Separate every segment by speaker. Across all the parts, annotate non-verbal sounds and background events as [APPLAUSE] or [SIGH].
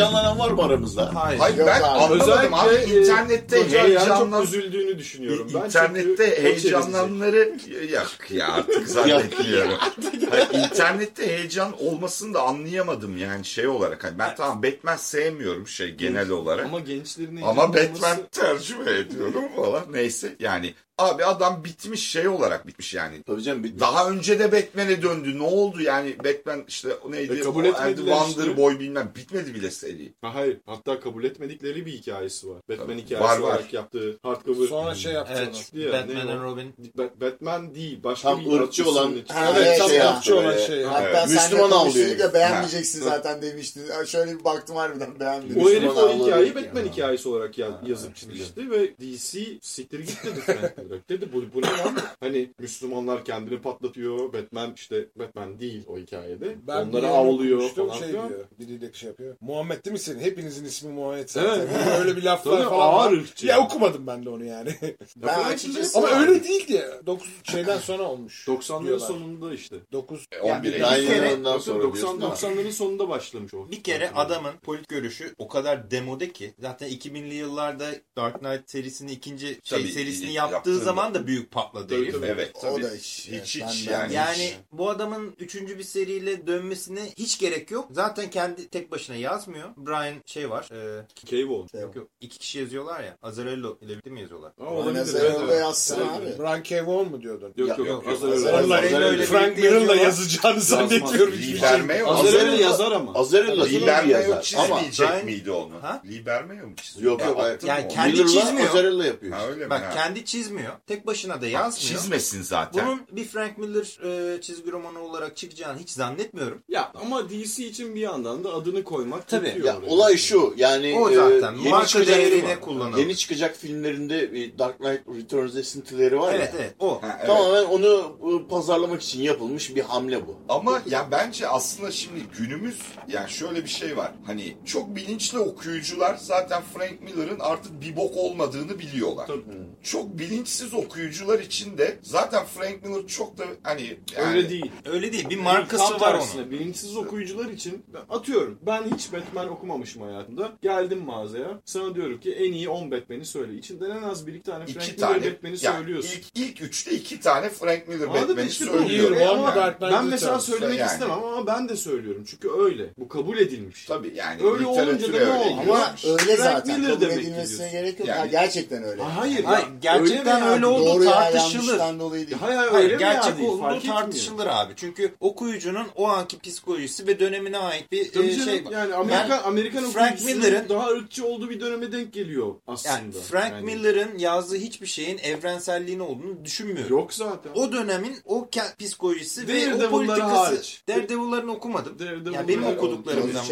Speaker 1: gentlemen, var mı aramızda?
Speaker 2: Hayır.
Speaker 3: Hayır
Speaker 4: Yok
Speaker 3: ben
Speaker 4: abi.
Speaker 3: anlamadım abi
Speaker 5: e,
Speaker 3: internette
Speaker 5: ayağın
Speaker 3: heyecanlan
Speaker 5: çok üzüldüğünü düşünüyorum. Ben
Speaker 3: İnternette
Speaker 5: çünkü çok
Speaker 3: heyecanlananları yok ya artık zannetmiyorum. [LAUGHS] Hayır, internette heyecan olmasını da anlayamadım yani şey olarak. Hani ben tamam Batman sevmiyorum şey genel olarak.
Speaker 5: Ama gençlerin
Speaker 3: Ama Batman tercüme ediyorum falan. Neyse yani abi adam bitmiş şey olarak bitmiş yani.
Speaker 1: Tabii canım. Bir,
Speaker 3: Daha önce de Batman'e döndü. Ne oldu yani Batman işte neydi?
Speaker 5: E, kabul
Speaker 3: O
Speaker 5: etmediler
Speaker 3: And
Speaker 5: işte.
Speaker 3: Wonder Boy bilmem bitmedi bile seri.
Speaker 5: Ha, hayır. Hatta kabul etmedikleri bir hikayesi var. Batman
Speaker 3: Tabii.
Speaker 5: hikayesi
Speaker 3: Var, var.
Speaker 5: olarak yaptığı hardcover.
Speaker 4: Sonra şey yaptı onu.
Speaker 2: Evet.
Speaker 5: Ya,
Speaker 2: Batman and? Robin.
Speaker 5: Ba- Batman değil. Başka
Speaker 1: Tam
Speaker 5: bir
Speaker 1: ırkçı olan-.
Speaker 4: Ha,
Speaker 1: Evet,
Speaker 4: evet, tam
Speaker 1: şey
Speaker 4: ırkçı olan şey.
Speaker 1: Ha.
Speaker 4: Hatta
Speaker 1: Müslüman
Speaker 4: Müslüman
Speaker 1: avlıyor.
Speaker 4: Ya beğenmeyeceksin zaten demiştin. Şöyle bir baktım harbiden beğenmedim.
Speaker 5: O herif o hikayeyi. Batman hikayesi olarak ya- yazıp çizmişti ve DC siktir git dedi Frank Miller. Dedi bu, bu ne lan? Hani Müslümanlar kendini patlatıyor. Batman işte Batman değil o hikayede.
Speaker 4: Ben
Speaker 5: Onları avlıyor falan
Speaker 4: şey diyor. Biriyle şey yapıyor. Muhammed değil misin? Hepinizin ismi Muhammed zaten.
Speaker 5: Evet.
Speaker 4: Öyle bir laflar
Speaker 5: Tabii,
Speaker 4: falan
Speaker 5: ağır
Speaker 4: var.
Speaker 5: ırkçı.
Speaker 4: Ya okumadım ben de onu yani. [LAUGHS]
Speaker 5: Ben açıkçası-
Speaker 4: Ama öyle değildi ya. 9 şeyden sonra olmuş.
Speaker 5: 90'ların
Speaker 4: diyorlar.
Speaker 5: sonunda işte.
Speaker 4: 9
Speaker 3: 11
Speaker 2: bir
Speaker 3: Eylül.
Speaker 1: Nine
Speaker 2: kere-
Speaker 1: yılından sonra
Speaker 5: 90
Speaker 1: diyorsun ama.
Speaker 5: 90'ların sonunda başlamış o.
Speaker 2: Bir kere adamın polit görüşü o kadar demode ki zaten 2000'li yıllarda Dark Knight serisini ikinci şey
Speaker 3: Tabii,
Speaker 2: serisini yaptığı
Speaker 3: yaptığında.
Speaker 2: zaman da büyük patladı
Speaker 5: Tabii,
Speaker 2: herif.
Speaker 5: tabii.
Speaker 3: Evet
Speaker 4: O da hiç-
Speaker 3: hiç hiç
Speaker 4: ben-
Speaker 3: yani.
Speaker 2: Yani bu adamın üçüncü bir seriyle dönmesine hiç gerek yok. Zaten kendi tek başına yazmıyor. Brian şey var. E,
Speaker 5: Cave oldu.
Speaker 2: yok yok iki kişi yazıyorlar ya. Azarello ile birlikte mi yazıyorlar?
Speaker 5: Aa, olabilir. Evet.
Speaker 4: yazsın abi. Brian. Vaughan mu diyordun?
Speaker 5: Yok yok.
Speaker 3: yok.
Speaker 2: Azarello
Speaker 4: Frank
Speaker 2: yazıyorlar.
Speaker 4: yazacağını şey.
Speaker 5: Azar öyle
Speaker 1: Azarello-
Speaker 5: yazar ama.
Speaker 1: Azarello
Speaker 3: Libermeyo
Speaker 1: yazar.
Speaker 3: çizmeyecek
Speaker 2: Ama-
Speaker 3: miydi onu?
Speaker 2: Ha?
Speaker 3: Libermeyo mu çiziyor?
Speaker 1: Yok yok.
Speaker 2: Yani
Speaker 3: mı
Speaker 2: kendi çizmiyor.
Speaker 1: Azarello yapıyor.
Speaker 3: Ha, öyle mi?
Speaker 2: Bak kendi çizmiyor. Tek başına da yazmıyor.
Speaker 3: Çizmesin zaten.
Speaker 2: Bunun bir Frank Miller e, çizgi romanı olarak çıkacağını hiç zannetmiyorum.
Speaker 5: Ya ama DC için bir yandan da adını koymak
Speaker 2: Tabii.
Speaker 1: Ya. Olay şu yani
Speaker 2: O
Speaker 1: e,
Speaker 2: zaten.
Speaker 1: yeni
Speaker 2: Marka
Speaker 1: çıkacak
Speaker 2: kullanılır.
Speaker 1: yeni çıkacak filmlerinde e, Dark Knight Returns esintileri var
Speaker 2: Evet
Speaker 1: ya.
Speaker 2: evet o.
Speaker 3: Ha, evet.
Speaker 1: Tamamen onu e, pazarlamak için yapılmış bir hamle bu.
Speaker 3: Ama ya bence aslında şimdi günümüz yani şöyle bir şey var. Hani çok bilinçli okuyucular zaten Frank Miller'ın artık bir bok olmadığını biliyorlar.
Speaker 5: Tabii.
Speaker 3: Çok bilinçsiz okuyucular için de zaten Frank Miller çok da hani yani,
Speaker 5: Öyle değil.
Speaker 2: Öyle değil. Bir
Speaker 5: Tam
Speaker 2: markası var onun.
Speaker 5: Bilinçsiz okuyucular için atıyorum. Ben hiç Batman okumamışım hayatımda. Geldim mağazaya. Sana diyorum ki en iyi 10 Batman'i söyle. İçinden en az bir iki tane Frank
Speaker 3: iki
Speaker 5: Miller
Speaker 3: tane
Speaker 5: Batman'i
Speaker 3: yani
Speaker 5: söylüyorsun.
Speaker 3: ilk, ilk üçte iki tane Frank Miller
Speaker 5: Anladın?
Speaker 3: Batman'i
Speaker 5: İşte bu.
Speaker 3: söylüyor.
Speaker 4: Year One,
Speaker 3: Yani.
Speaker 4: Dark
Speaker 5: Ben mesela söylemek
Speaker 3: Yani.
Speaker 5: istemem ama ben de söylüyorum. Çünkü öyle. Bu kabul edilmiş.
Speaker 3: Tabii yani
Speaker 5: Öyle olunca da ne oldu?
Speaker 4: Ama öyle
Speaker 5: Frank
Speaker 4: zaten.
Speaker 5: Miller
Speaker 4: Kabul edilmesine gerek yok.
Speaker 3: Yani-
Speaker 4: Ha, gerçekten öyle.
Speaker 5: Ha, hayır.
Speaker 2: Hayır,
Speaker 5: ya,
Speaker 2: gerçekten
Speaker 5: öyle,
Speaker 2: öyle
Speaker 5: yani?
Speaker 2: olduğu tartışılır.
Speaker 4: dolayı değil.
Speaker 5: Hayır, hayır,
Speaker 2: Hayır, gerçek olduğu tartışılır abi. Çünkü okuyucunun o anki psikolojisi ve dönemine ait bir e, şey
Speaker 5: yani Amerikan
Speaker 2: Yani
Speaker 5: Amerikan
Speaker 2: Frank Miller'ın-
Speaker 5: daha ırkçı olduğu bir döneme denk geliyor aslında.
Speaker 2: Yani Frank
Speaker 5: Yani
Speaker 2: Miller'ın yazdığı hiçbir şeyin evrenselliğini olduğunu düşünmüyorum.
Speaker 5: yok zaten.
Speaker 2: O dönemin o psikolojisi ve o
Speaker 5: Daredevil'ları
Speaker 2: politikası.
Speaker 5: hariç.
Speaker 2: Daredevil'larını okumadım.
Speaker 5: Daredevil'ları-
Speaker 2: Ya benim okuduklarımdan.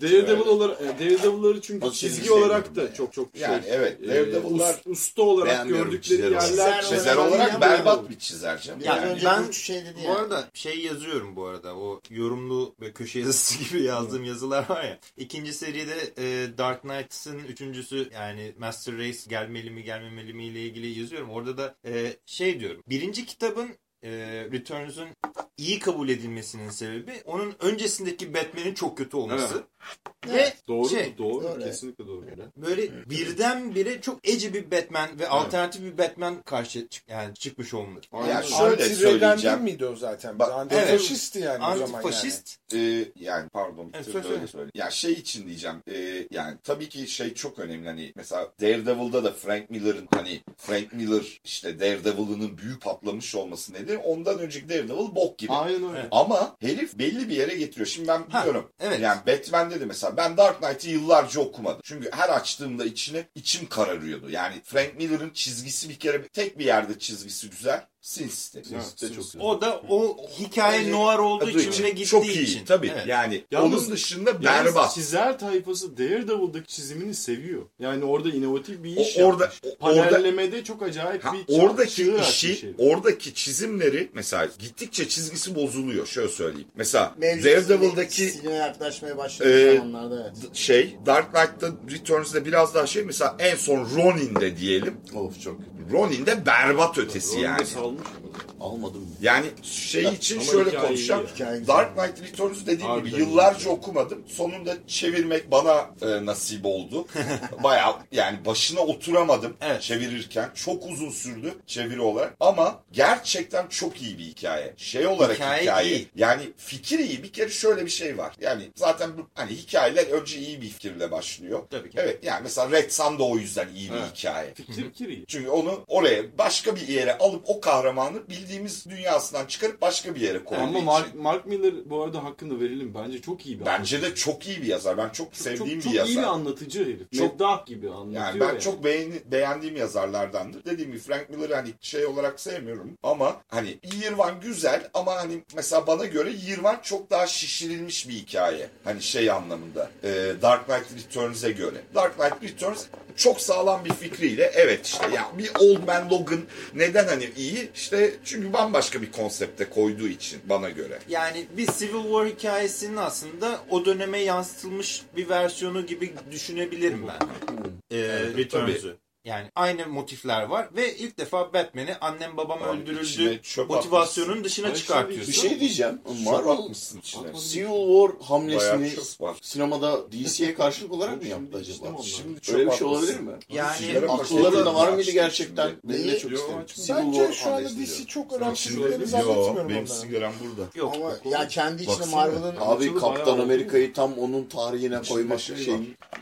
Speaker 5: Daredevil olarak e, Daredevil'ları çünkü çizgi olarak da çok çok
Speaker 3: Yani
Speaker 5: şey.
Speaker 3: evet,
Speaker 5: e,
Speaker 3: Daredevil'lar
Speaker 5: us- usta olarak gördükleri yerler
Speaker 4: Çizer olarak yani
Speaker 3: berbat bir çizer canım. Yani.
Speaker 2: ben
Speaker 4: şey dedi
Speaker 2: bu arada şey yazıyorum bu arada. O yorumlu ve köşe yazısı [LAUGHS] gibi yazdığım yazılar var ya. İkinci seride e, Dark Knight'ın üçüncüsü yani Master Race gelmeli mi gelmemeli mi ile ilgili yazıyorum. Orada da e, şey diyorum. Birinci kitabın e, Returns'un iyi kabul edilmesinin sebebi onun öncesindeki Batman'in çok kötü olması. Ve
Speaker 5: Doğru,
Speaker 2: şey,
Speaker 5: doğru,
Speaker 4: doğru.
Speaker 5: kesinlikle doğru.
Speaker 2: böyle birdenbire çok eci bir Batman ve alternatif bir Batman karşı çık- yani çıkmış olmalı.
Speaker 3: Ya şöyle
Speaker 4: Anti-Reagan
Speaker 3: söyleyeceğim.
Speaker 4: miydi o zaten?
Speaker 3: Bak,
Speaker 4: Antifaşistti yani o zaman yani.
Speaker 2: Antifaşist
Speaker 3: Ee, yani pardon
Speaker 2: Evet, söyle, söyle.
Speaker 3: söyleyeyim. Ya şey için diyeceğim. e, yani tabii ki şey çok önemli. Hani mesela Daredevil'da da Frank Miller'ın hani Frank Miller işte Daredevil'ının büyük patlamış olması nedir? Ondan önceki Daredevil bok gibi.
Speaker 5: Aynen öyle.
Speaker 2: Evet.
Speaker 3: Ama herif belli bir yere getiriyor. Şimdi ben
Speaker 2: Ha,
Speaker 3: biliyorum.
Speaker 2: evet.
Speaker 3: Yani Batman'de de mesela ben Dark Knight'ı yıllarca okumadım. Çünkü her açtığımda içine içim kararıyordu. Yani Frank Miller'ın çizgisi bir kere tek bir yerde çizgisi güzel. Sin City.
Speaker 5: Evet,
Speaker 1: de çok güzel.
Speaker 2: O da o hikaye noir olduğu için ve gittiği
Speaker 3: çok iyi.
Speaker 2: için.
Speaker 3: Tabii.
Speaker 2: Evet.
Speaker 3: Yani
Speaker 5: Yalnız-
Speaker 3: onun dışında berbat.
Speaker 5: çizer tayfası Daredevil'daki çizimini seviyor. Yani orada inovatif bir
Speaker 3: O-
Speaker 5: iş
Speaker 3: orada-
Speaker 5: yapmış.
Speaker 3: o- orada-
Speaker 5: Panellemede çok acayip
Speaker 3: Ha,
Speaker 5: bir
Speaker 3: oradaki işi,
Speaker 5: herif.
Speaker 3: oradaki çizimleri mesela gittikçe çizgisi bozuluyor. Şöyle söyleyeyim. Mesela
Speaker 4: Mevcut
Speaker 3: Daredevil'daki
Speaker 4: yaklaşmaya başladığı
Speaker 3: e,
Speaker 4: zamanlarda evet.
Speaker 3: şey Dark Knight'ta Returns'de biraz daha şey mesela en son Ronin'de diyelim.
Speaker 1: Of çok.
Speaker 3: Ronin'de berbat ötesi
Speaker 5: da
Speaker 3: yani.
Speaker 5: Solution
Speaker 1: Almadım.
Speaker 3: Yani şey için
Speaker 5: Ama
Speaker 3: şöyle konuşacağım. Dark Knight Returns dediğim
Speaker 5: Harbiden
Speaker 3: gibi yıllarca okumadım. Sonunda çevirmek bana e, nasip oldu. [LAUGHS] Bayağı yani başına oturamadım
Speaker 2: Evet.
Speaker 3: çevirirken. Çok uzun sürdü çeviri olarak. Ama gerçekten çok iyi bir hikaye. Şey olarak
Speaker 2: Hikaye
Speaker 3: hikaye.
Speaker 2: iyi.
Speaker 3: Yani fikir iyi. Bir kere şöyle bir şey var. Yani zaten bu, hani hikayeler önce iyi bir fikirle başlıyor.
Speaker 2: Tabii ki.
Speaker 3: Evet yani mesela Red Sun da o yüzden iyi bir
Speaker 5: Evet.
Speaker 3: hikaye.
Speaker 5: Fikir fikir iyi.
Speaker 3: Çünkü onu oraya başka bir yere alıp o kahramanı bildiğimiz dünyasından çıkarıp başka bir yere koyduğu
Speaker 5: Ama
Speaker 3: için.
Speaker 5: Mark, Mark Miller bu arada hakkını verelim. Bence çok iyi bir
Speaker 3: Bence
Speaker 5: anlatıcı.
Speaker 3: de çok iyi bir yazar. Ben çok
Speaker 5: çok,
Speaker 3: sevdiğim
Speaker 5: çok
Speaker 3: bir yazar.
Speaker 5: iyi bir anlatıcı herif.
Speaker 3: Çok-
Speaker 5: Meddah gibi anlatıyor.
Speaker 3: yani ben çok beğeni, beğendiğim yazarlardandır. Dediğim gibi Frank Miller'ı hani şey olarak sevmiyorum ama hani One güzel ama hani mesela bana göre One çok daha şişirilmiş bir hikaye. Hani şey anlamında. e, Dark Knight Returns'e göre. Dark Knight Returns çok sağlam bir fikriyle evet işte ya bir Old Man Logan neden hani iyi? İşte çünkü bambaşka bir konsepte koyduğu için bana göre.
Speaker 2: Yani bir Civil War hikayesinin aslında o döneme yansıtılmış bir versiyonu gibi düşünebilirim ben. Ee, Returns'ü. Yani aynı motifler var ve ilk defa Batman'i annem babam
Speaker 3: Abi
Speaker 2: öldürüldü motivasyonun dışına
Speaker 5: Ay,
Speaker 2: çıkartıyorsun.
Speaker 1: Bir şey diyeceğim. Marvel
Speaker 3: atmışsın içine.
Speaker 1: Civil War hamlesini sinemada DC'ye [LAUGHS] karşılık olarak mı yaptı acaba?
Speaker 3: Şimdi çok
Speaker 1: Öyle bir şey olabilir mi?
Speaker 2: Yani
Speaker 1: Akıllarında var mıydı gerçekten? Ben de çok isterim.
Speaker 6: Bence şu anda DC
Speaker 1: diyor.
Speaker 6: çok
Speaker 3: yo,
Speaker 6: zannetmiyorum
Speaker 3: benim sigaram burada.
Speaker 2: Yok.
Speaker 4: Ama ya kendi içinde. Marvel'ın
Speaker 1: Abi Kaptan Amerika'yı tam onun tarihine koymak
Speaker 3: şey.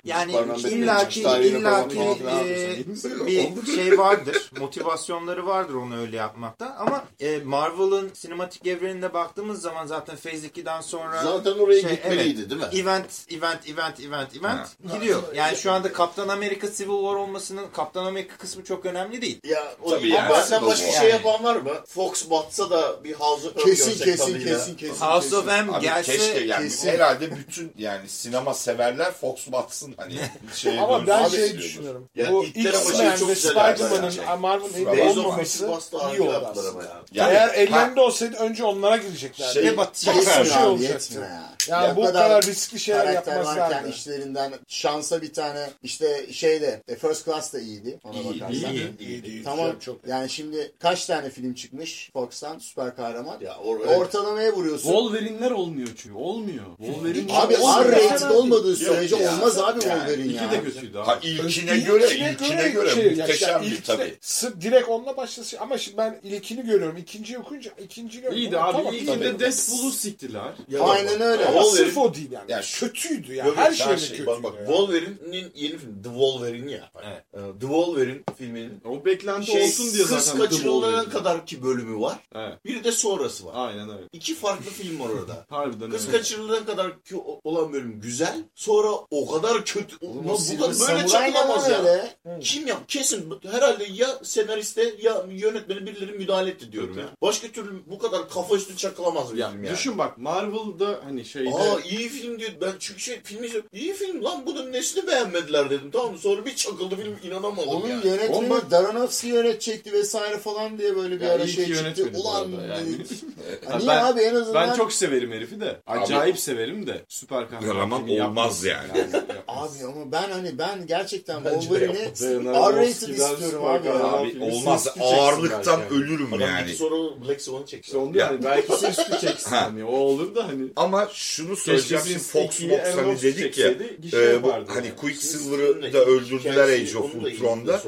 Speaker 2: Yani illaki illaki bir şey vardır. Motivasyonları vardır onu öyle yapmakta. Ama e, Marvel'ın sinematik evrenine baktığımız zaman zaten Phase 2'den sonra
Speaker 1: Zaten oraya
Speaker 2: şey,
Speaker 1: gitmeliydi değil mi?
Speaker 2: event, event, event, event, event gidiyor. Yani şu anda Kaptan Amerika Civil War olmasının Kaptan Amerika kısmı çok önemli değil.
Speaker 1: Ya o
Speaker 3: Tabii
Speaker 1: iyi.
Speaker 3: yani.
Speaker 1: Başka
Speaker 2: Yani.
Speaker 1: şey yapan var mı? Fox batsa da bir House of M
Speaker 4: kesin kesin kesin kesin.
Speaker 2: House
Speaker 4: kesin.
Speaker 2: of M
Speaker 3: Abi
Speaker 2: gelse
Speaker 3: keşke yani
Speaker 4: kesin.
Speaker 3: herhalde bütün yani sinema severler Fox batsın hani [LAUGHS] şeye
Speaker 6: Ama ben şey düşünüyorum.
Speaker 1: Yani
Speaker 6: Bu
Speaker 1: ilkler şey
Speaker 6: X-Men
Speaker 1: çok
Speaker 6: ve Spider-Man'ın. Marvel'ın elinde olmaması iyi oldu aslında.
Speaker 3: Yani,
Speaker 6: Eğer
Speaker 3: ha,
Speaker 6: ellerinde olsaydı önce onlara gireceklerdi.
Speaker 3: Şey-
Speaker 2: ne batacak?
Speaker 6: Bir şey
Speaker 4: abi,
Speaker 6: olacaktı.
Speaker 4: ya.
Speaker 6: Yani
Speaker 4: Ya
Speaker 6: bu
Speaker 4: o
Speaker 6: kadar riskli şeyler
Speaker 4: karakter varken işlerinden şansa bir tane işte şeyde e, First Class da iyiydi ona
Speaker 3: İyi,
Speaker 4: bakarsan.
Speaker 2: iyi.
Speaker 1: İyi, iyi,
Speaker 4: Tamam
Speaker 1: çok.
Speaker 4: yani şimdi kaç tane film çıkmış Fox'tan süper kahraman?
Speaker 1: Ya or-
Speaker 4: Ortalamaya vuruyorsun.
Speaker 5: Wolverine'ler olmuyor çünkü. Olmuyor. Wolverine
Speaker 4: Abi
Speaker 5: olmuyor.
Speaker 4: R-rated olmadığı sürece olmaz abi
Speaker 3: Yani
Speaker 4: Wolverine
Speaker 5: İki
Speaker 4: ya.
Speaker 5: de kötüydü abi.
Speaker 3: ha ilkine
Speaker 6: İlkine
Speaker 3: göre ilkine göre
Speaker 6: şey,
Speaker 3: muhteşem
Speaker 6: işte
Speaker 3: bir tabii.
Speaker 6: Direkt onunla başlasın ama şimdi ben ilkini görüyorum. ikinciyi okuyunca ikinciyi görüyorum.
Speaker 5: İyiydi
Speaker 6: Ama
Speaker 5: abi.
Speaker 6: tamam,
Speaker 5: İlkinde. Deathpool'u siktiler.
Speaker 4: Aynen öyle.
Speaker 6: Ama
Speaker 1: Wolverine-
Speaker 6: sırf o değil yani.
Speaker 3: Ya şu-
Speaker 6: kötüydü ya.
Speaker 1: Yok,
Speaker 6: her
Speaker 1: şey.
Speaker 6: kötüydü.
Speaker 1: Bak bak. Wolverine'in yeni filmi The Wolverine ya.
Speaker 2: Evet.
Speaker 1: Ee, The Wolverine filminin
Speaker 5: O beklenti
Speaker 1: şey,
Speaker 5: olsun diye
Speaker 1: kız
Speaker 5: zaten The
Speaker 1: kaçırılana kadar ki bölümü var.
Speaker 5: Evet.
Speaker 1: Bir de sonrası var.
Speaker 5: Aynen öyle.
Speaker 1: İki farklı film var orada. [LAUGHS]
Speaker 5: Harbiden
Speaker 1: Kız
Speaker 5: öyle.
Speaker 1: kaçırılana kadar ki olan bölüm güzel. Sonra o kadar kötü.
Speaker 4: Oğlum,
Speaker 1: bu
Speaker 4: Silver
Speaker 1: böyle çakılamaz ya.
Speaker 4: öyle?
Speaker 1: Kim yap? Kesin herhalde ya senariste ya yönetmeni birileri müdahale etti diyorum ya. Başka türlü bu kadar kafa üstü çakılamaz bir
Speaker 5: Ya
Speaker 1: film yani.
Speaker 5: düşün bak Marvel'da hani şeyde
Speaker 1: Aa iyi film diyor. Ben çünkü şey filmi. İyi film lan bunun nesini beğenmediler dedim. Tamam mı? Sonra bir çakıldı film inanamadım
Speaker 4: Onun
Speaker 1: yani.
Speaker 4: yönetmeni
Speaker 5: Ama-
Speaker 4: Daronofsky yönetecekti vesaire falan diye böyle bir
Speaker 5: Ya
Speaker 4: ara şey çıktı. Ulan
Speaker 5: yani.
Speaker 4: dedik. [LAUGHS]
Speaker 5: Ha,
Speaker 4: Niye
Speaker 5: ben-
Speaker 4: abi en azından
Speaker 5: ben çok severim herifi de. Acayip severim de süper kahraman
Speaker 3: Ama olmaz yani.
Speaker 5: yapmaz.
Speaker 4: Abi ama ben hani ben gerçekten Wolverine'i. R-rated istiyorum abi. ya.
Speaker 3: Abi olmaz
Speaker 5: çeksin
Speaker 3: ağırlıktan
Speaker 5: belki.
Speaker 3: ölürüm
Speaker 1: Adam
Speaker 3: yani.
Speaker 1: iki sonra Black Swan'ı.
Speaker 5: İşte onu diyor hani belki sırf çeksin
Speaker 3: Ha.
Speaker 5: hani o olur da hani.
Speaker 3: Ama şunu söyleyeceğim şimdi Fox
Speaker 5: City'yi
Speaker 3: hani dedik ya e, bu, hani
Speaker 5: yani.
Speaker 3: Quicksilver'ı da öldürdüler Age of Ultron'da.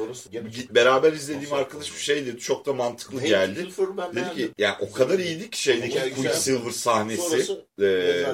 Speaker 3: Beraber izlediğim arkadaş bir şey dedi çok da mantıklı geldi. Dedi ki yani o kadar iyiydi ki şeydeki. Quicksilver sahnesi e.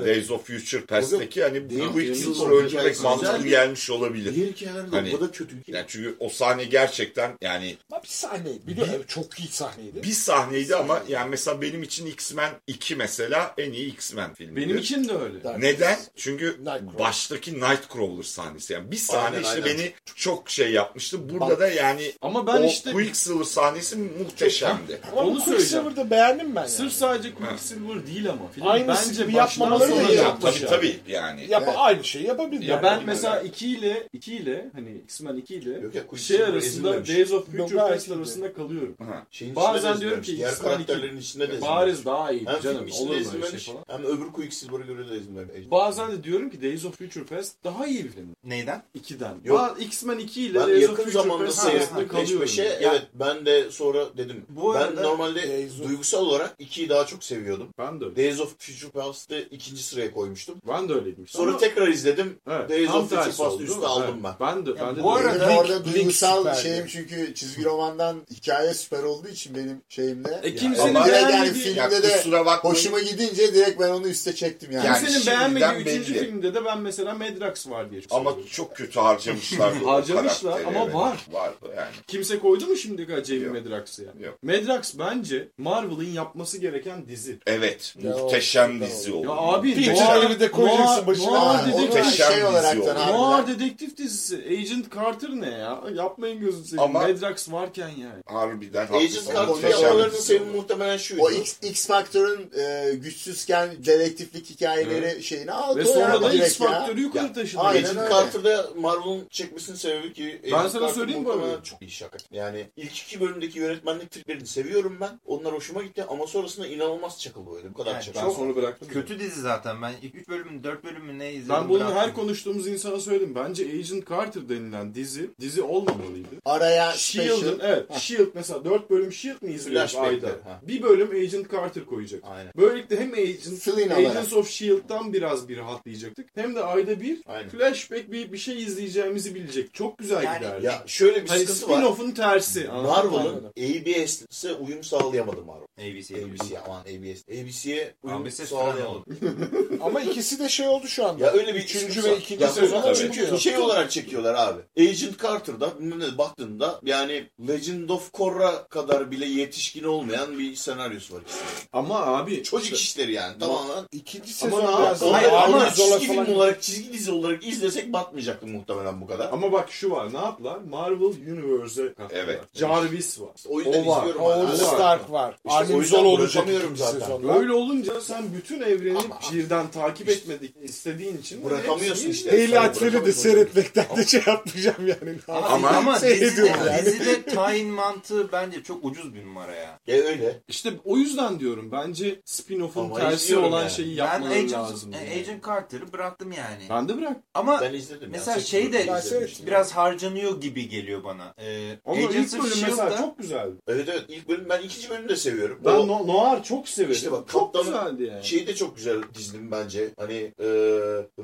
Speaker 3: Days of Future Past'teki hani
Speaker 1: Değil,
Speaker 3: bu Quicksilver
Speaker 1: değil,
Speaker 3: öldürmek mantıklı gelmiş olabilir. Hani-
Speaker 1: o kadar kötü ki.
Speaker 3: Yani çünkü o sahne gerçekten yani
Speaker 6: Ama bir sahneydi. Biliyorum evet, çok iyi sahneydi.
Speaker 3: bir sahneydi ama yani mesela benim için X-Men 2 mesela en iyi X-Men filmi.
Speaker 5: Benim için de öyle.
Speaker 3: Neden? Çünkü
Speaker 6: Nightcrawler.
Speaker 3: baştaki Nightcrawler sahnesi yani bir sahne
Speaker 1: Aynen,
Speaker 3: işte
Speaker 1: aynen.
Speaker 3: beni çok şey yapmıştı. Burada da yani
Speaker 5: Ama ben
Speaker 3: o
Speaker 5: işte
Speaker 3: Quicksilver sahnesi muhteşemdi.
Speaker 6: Ama
Speaker 5: Onu
Speaker 6: bu Quicksilver'da beğendim ben yani.
Speaker 5: sırf sadece Quicksilver değil ama film
Speaker 6: Aynısı
Speaker 5: bence
Speaker 6: gibi yapmamaları da
Speaker 5: çok
Speaker 3: Tabii tabii yani.
Speaker 6: Yap
Speaker 4: Evet.
Speaker 6: aynı şeyi yapabilir.
Speaker 5: Ya ben mesela 2 ile 2 ile hani X-Men 2 ile
Speaker 1: Yok ya, Quicksilver
Speaker 5: şey arasında. Days of Future Past arasında kalıyorum.
Speaker 1: Şeyin
Speaker 5: Bazen
Speaker 1: de
Speaker 5: diyorum ki.
Speaker 1: Diğer karakterlerin içinde de.
Speaker 5: Bariz daha iyi
Speaker 1: Hem
Speaker 5: canım. Olur mu öyle şey falan.
Speaker 1: hem öbür Quicksilver'a göre de ezilmemiş.
Speaker 5: Bazen de diyorum ki Days of Future Past daha iyi bir film.
Speaker 2: Neyden?
Speaker 5: 2'den.
Speaker 1: Yok.
Speaker 5: X-Men 2 ile
Speaker 1: Ben
Speaker 5: Days of Future
Speaker 1: zamanda
Speaker 5: Past arasında
Speaker 1: seyrettim peş
Speaker 5: kalıyorum.
Speaker 1: peşe.
Speaker 5: yani.
Speaker 1: Evet ben de sonra dedim.
Speaker 2: Bu
Speaker 1: ben normalde
Speaker 6: Days
Speaker 1: duygusal olarak 2'yi daha çok seviyordum.
Speaker 5: Ben de öyle.
Speaker 1: Days of Future Past'ı ikinci sıraya koymuştum.
Speaker 5: Ben de öyleydim.
Speaker 1: Sonra tekrar izledim.
Speaker 5: Evet,
Speaker 1: Days of Future Past'ı üstüne aldım ben.
Speaker 5: Ben de, ben de
Speaker 2: bu arada-
Speaker 4: orada duygusal
Speaker 6: süperdi.
Speaker 4: şeyim çünkü çizgi romandan hikaye süper olduğu için benim şeyimde.
Speaker 5: E, kimsenin
Speaker 4: yani
Speaker 5: beğenmediği,
Speaker 3: Ya
Speaker 4: filmde de hoşuma gidince direkt ben onu üste çektim yani.
Speaker 3: Yani
Speaker 5: kimsenin
Speaker 3: şimdiden
Speaker 5: beğenmediği 3.
Speaker 3: belli.
Speaker 5: filmde de ben mesela Madrox var diye çok
Speaker 3: Ama çok kötü harcamışlar. [LAUGHS] o
Speaker 5: Harcamışlar ama
Speaker 3: evet.
Speaker 5: var.
Speaker 3: Var yani.
Speaker 5: Kimse koydu mu şimdiki acemi
Speaker 3: Yok.
Speaker 5: Madrox'ı yani?
Speaker 3: Yok.
Speaker 5: Madrox bence Marvel'ın yapması gereken dizi.
Speaker 3: Evet.
Speaker 6: Ya o
Speaker 3: muhteşem
Speaker 6: süper
Speaker 3: dizi
Speaker 6: oldu.
Speaker 5: Ya abi
Speaker 6: Filmlerini de koyacaksın başına.
Speaker 5: Noir
Speaker 4: onu
Speaker 5: dedektif,
Speaker 4: şey
Speaker 3: oldu.
Speaker 5: Noir dedektif dizisi. Agent Carter ne ya? [LAUGHS] Yapmayın gözünü seveyim.
Speaker 3: Ama-
Speaker 5: Madrox varken yani.
Speaker 3: Harbiden
Speaker 1: Agent
Speaker 3: haklısın.
Speaker 1: Carter'ı
Speaker 3: Muhteşem
Speaker 1: yapmalarının sebebi muhtemelen şuydu.
Speaker 4: O X, X Factor'ın e, güçsüzken dedektiflik hikayeleri şeyini aldı.
Speaker 5: Ve sonra da X. Factor'ı yukarı taşıdı.
Speaker 4: aynen
Speaker 1: Agent
Speaker 4: öyle.
Speaker 1: Carter'da Marvel'ın çekmesinin sebebi ki Agent
Speaker 5: sana
Speaker 1: Carter
Speaker 5: söyleyeyim mi?
Speaker 1: Çok iyi şaka. Yani ilk iki bölümdeki yönetmenlik triklerini seviyorum ben. Onlar hoşuma gitti ama sonrasında inanılmaz çakıl böyle. Bu kadar
Speaker 2: Yani
Speaker 1: çakıl.
Speaker 5: Ben sonra bıraktım.
Speaker 2: Kötü dizi zaten. Ben ilk 3 bölümün 4 bölümü ne izledim
Speaker 5: Ben bunu
Speaker 2: bıraktım.
Speaker 5: her konuştuğumuz insana söyledim. Bence Agent Carter denilen dizi, dizi olmamalıydı.
Speaker 4: Araya
Speaker 5: Shield'ın, evet. Shield mesela 4 bölüm Shield mi izliyoruz ayda?
Speaker 1: ha.
Speaker 5: Bir bölüm Agent Carter koyacak.
Speaker 1: Aynen.
Speaker 5: Böylelikle hem Agent,
Speaker 4: olarak.
Speaker 5: Agents of Shield'dan biraz bir rahatlayacaktık. Hem de ayda bir
Speaker 1: Aynen.
Speaker 5: flashback bir, bir şey izleyeceğimizi bilecek. Çok güzel
Speaker 2: Yani-
Speaker 5: giderdi.
Speaker 1: Ya şöyle bir
Speaker 5: hani
Speaker 1: sıkıntı var.
Speaker 5: spin-off'un tersi.
Speaker 1: Marvel'ın ABS'e uyum sağlayamadı Marvel.
Speaker 2: ABC.
Speaker 1: ABC'ye aman ABS. ABC'ye uyum
Speaker 2: ABC
Speaker 1: sağlayamadı. [LAUGHS]
Speaker 6: Ama ikisi de şey oldu şu anda.
Speaker 1: Ya öyle bir
Speaker 6: Üçüncü ve ikinci
Speaker 1: Ya
Speaker 6: sezon
Speaker 1: tabii.
Speaker 6: çıkıyor.
Speaker 1: Şey olarak çekiyorlar abi. Agent Carter'da bilmem ne baktığında yani Legend of Korra kadar bile yetişkin olmayan bir senaryosu var ikisinin.
Speaker 5: Ama abi
Speaker 1: Çocuk işleri yani tamamen.
Speaker 6: İkinci
Speaker 5: Ama
Speaker 6: sezon
Speaker 5: ne
Speaker 6: biraz
Speaker 1: Hayır ama çizgi film
Speaker 6: falan.
Speaker 1: olarak çizgi dizi olarak izlesek batmayacaktı muhtemelen bu kadar.
Speaker 5: ama bak şu var ne yaptılar? Marvel Universe'e kattılar.
Speaker 3: Evet.
Speaker 5: Jarvis var.
Speaker 1: o yüzden
Speaker 5: o var.
Speaker 1: izliyorum.
Speaker 5: O var.
Speaker 6: Stark var.
Speaker 1: İşte o
Speaker 6: Arnim
Speaker 1: yüzden
Speaker 6: Zola olacak
Speaker 1: zaten.
Speaker 6: sezonda.
Speaker 5: Böyle olunca sen bütün evreni birden takip etmedik istediğin için
Speaker 1: Bırakamıyorsun işte.
Speaker 6: Atwell'i de seyretmekten de şey yapmayacağım yani.
Speaker 2: Ama, ama dizide,
Speaker 6: Seyrediyorum yani.
Speaker 2: dizide tayin mantığı bence çok ucuz bir numara ya.
Speaker 1: Ya öyle.
Speaker 5: İşte o yüzden diyorum. Bence spin-off'un
Speaker 1: Ama
Speaker 5: tersi olan
Speaker 1: yani.
Speaker 5: şeyi
Speaker 2: Ben
Speaker 5: yapmaları
Speaker 2: Agent,
Speaker 5: lazım.
Speaker 2: e, Agent Carter'ı bıraktım yani.
Speaker 5: Ben de bırak.
Speaker 2: Ama
Speaker 1: Ben izledim.
Speaker 2: Mesela
Speaker 1: ya.
Speaker 2: şey de-
Speaker 6: Ben
Speaker 2: biraz harcanıyor gibi geliyor bana. Ee,
Speaker 5: Ama
Speaker 2: Agents
Speaker 5: ilk bölüm mesela
Speaker 2: S.H.I.E.L.'da
Speaker 5: çok güzeldi.
Speaker 1: Evet evet ilk bölüm ben ikinci bölümü de seviyorum.
Speaker 5: Ben
Speaker 1: O
Speaker 5: no Noir çok severim.
Speaker 1: İşte bak,
Speaker 5: çok güzeldi yani.
Speaker 1: şeyi de çok güzel dizdim bence. Hani e,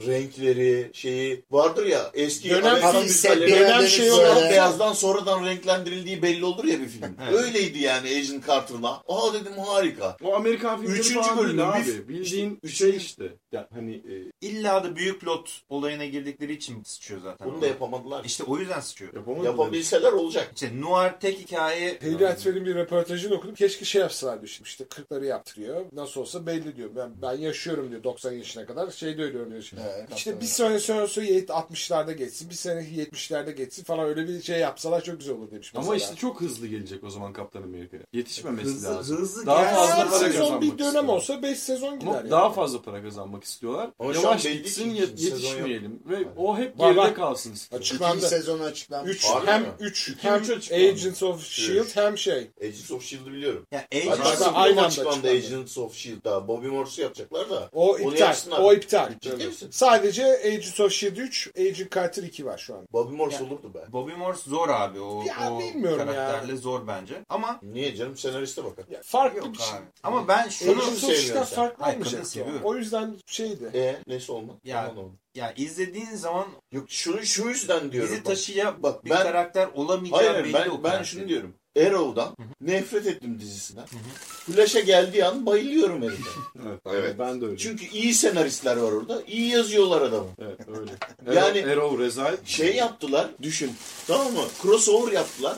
Speaker 1: renkleri şeyi vardır ya eski
Speaker 6: dönem dönem şey olarak-
Speaker 1: beyazdan sonradan renklendirildiği belli olur ya bir film.
Speaker 2: Evet.
Speaker 1: Öyleydi yani Agent Carter'la. Aa dedim harika.
Speaker 5: O Amerikan filmleri
Speaker 1: Üçüncü
Speaker 5: falan değil
Speaker 1: bir-
Speaker 5: abi. Bildiğin
Speaker 1: işte
Speaker 5: şey işte. Ya hani e,
Speaker 2: İlla da büyük plot olayına girdikleri için sıçıyor zaten.
Speaker 1: Bunu da yapamadılar.
Speaker 2: İşte o yüzden sıçıyor.
Speaker 5: yapamadılar.
Speaker 1: Yapabilseler olacak.
Speaker 2: İşte noir tek hikaye.
Speaker 6: Hayley Atwell'in bir röportajını okudum. Keşke şey yapsalar diyor. İşte 40'ları yaptırıyor. Nasıl olsa belli diyor. Ben, ben yaşıyorum diyor 90 yaşına kadar. Şey de diyor. Şimdi.
Speaker 4: Evet,
Speaker 6: işte bir sene sonra sonra 60'larda geçsin. Bir sene 70'lerde geçsin falan öyle bir şey yapsalar çok güzel olur demiş.
Speaker 5: Ama
Speaker 6: mesela.
Speaker 5: işte çok hızlı gelecek o zaman Kaptan Amerika'ya. Yetişmemesi
Speaker 2: Hızlı,
Speaker 5: lazım.
Speaker 2: hızlı
Speaker 5: Daha fazla para
Speaker 6: sezon
Speaker 5: kazanmak
Speaker 6: bir dönem
Speaker 5: istiyor.
Speaker 6: olsa 5 sezon gider.
Speaker 5: Ama
Speaker 6: yani.
Speaker 5: daha fazla para kazanmak istiyorlar.
Speaker 1: An
Speaker 5: Yavaş gitsin yet- yetişmeyelim. Ve o hep
Speaker 6: Var,
Speaker 5: geride
Speaker 6: var.
Speaker 5: kalsın istiyor.
Speaker 6: Açık-
Speaker 4: İkinci
Speaker 6: Açıklandı.
Speaker 4: sezonu açıklanmış.
Speaker 6: 3
Speaker 1: Harbi
Speaker 6: hem
Speaker 1: mi?
Speaker 6: 3
Speaker 5: İki,
Speaker 6: hem
Speaker 5: üç açıklandı.
Speaker 6: Agents of Shield hem şey.
Speaker 1: Agents of S.H.I.E.L.'ı biliyorum.
Speaker 2: Ya Agents
Speaker 6: Hatta
Speaker 1: aynı
Speaker 6: aynı anda
Speaker 1: açıklandı
Speaker 6: açıklandı.
Speaker 1: Agents of S.H.I.E.L.'da. Bobby Morse'u yapacaklar da.
Speaker 6: O
Speaker 1: Onu
Speaker 6: iptal.
Speaker 1: yapsınlar.
Speaker 6: O iptal.
Speaker 1: Ciddi misin?
Speaker 6: Sadece Agents of Shield 3, Agent Carter 2 var şu an.
Speaker 1: Bobby Morse olurdu be.
Speaker 2: Bobby Morse zor abi. O,
Speaker 6: Ya
Speaker 2: o
Speaker 6: bilmiyorum
Speaker 2: karakterle
Speaker 6: ya.
Speaker 2: zor bence. Ama
Speaker 1: Niye canım senariste bakın.
Speaker 6: Ya, farklı
Speaker 2: yok
Speaker 6: bir şey.
Speaker 2: abi. Ama ben şunu
Speaker 6: Agents of
Speaker 1: sen.
Speaker 6: farklı
Speaker 2: Hayır,
Speaker 6: olmayacak
Speaker 2: kadın
Speaker 6: ya.
Speaker 2: seviyorum.
Speaker 6: O yüzden şeydi.
Speaker 1: E neyse olmadı.
Speaker 2: Ya,
Speaker 1: Anlamadım.
Speaker 2: ya izlediğin zaman
Speaker 1: Yok şunu şu yüzden diyorum.
Speaker 2: bizi taşıya
Speaker 1: bak
Speaker 2: bir
Speaker 1: ben-
Speaker 2: karakter olamayacağı
Speaker 1: Hayır
Speaker 2: belli
Speaker 1: ben,
Speaker 2: o
Speaker 1: ben şunu diyorum. Arrow'dan nefret ettim dizisinden. Flash'a geldiği an bayılıyorum herife. [LAUGHS]
Speaker 5: Evet,
Speaker 3: Evet.
Speaker 5: Ben de öyle.
Speaker 1: Çünkü iyi senaristler var orada. iyi yazıyorlar adamı.
Speaker 5: Evet öyle.
Speaker 1: Yani-
Speaker 5: Yani Arrow Rezalet
Speaker 1: Şey yaptılar. Düşün. Tamam mı? Crossover yaptılar.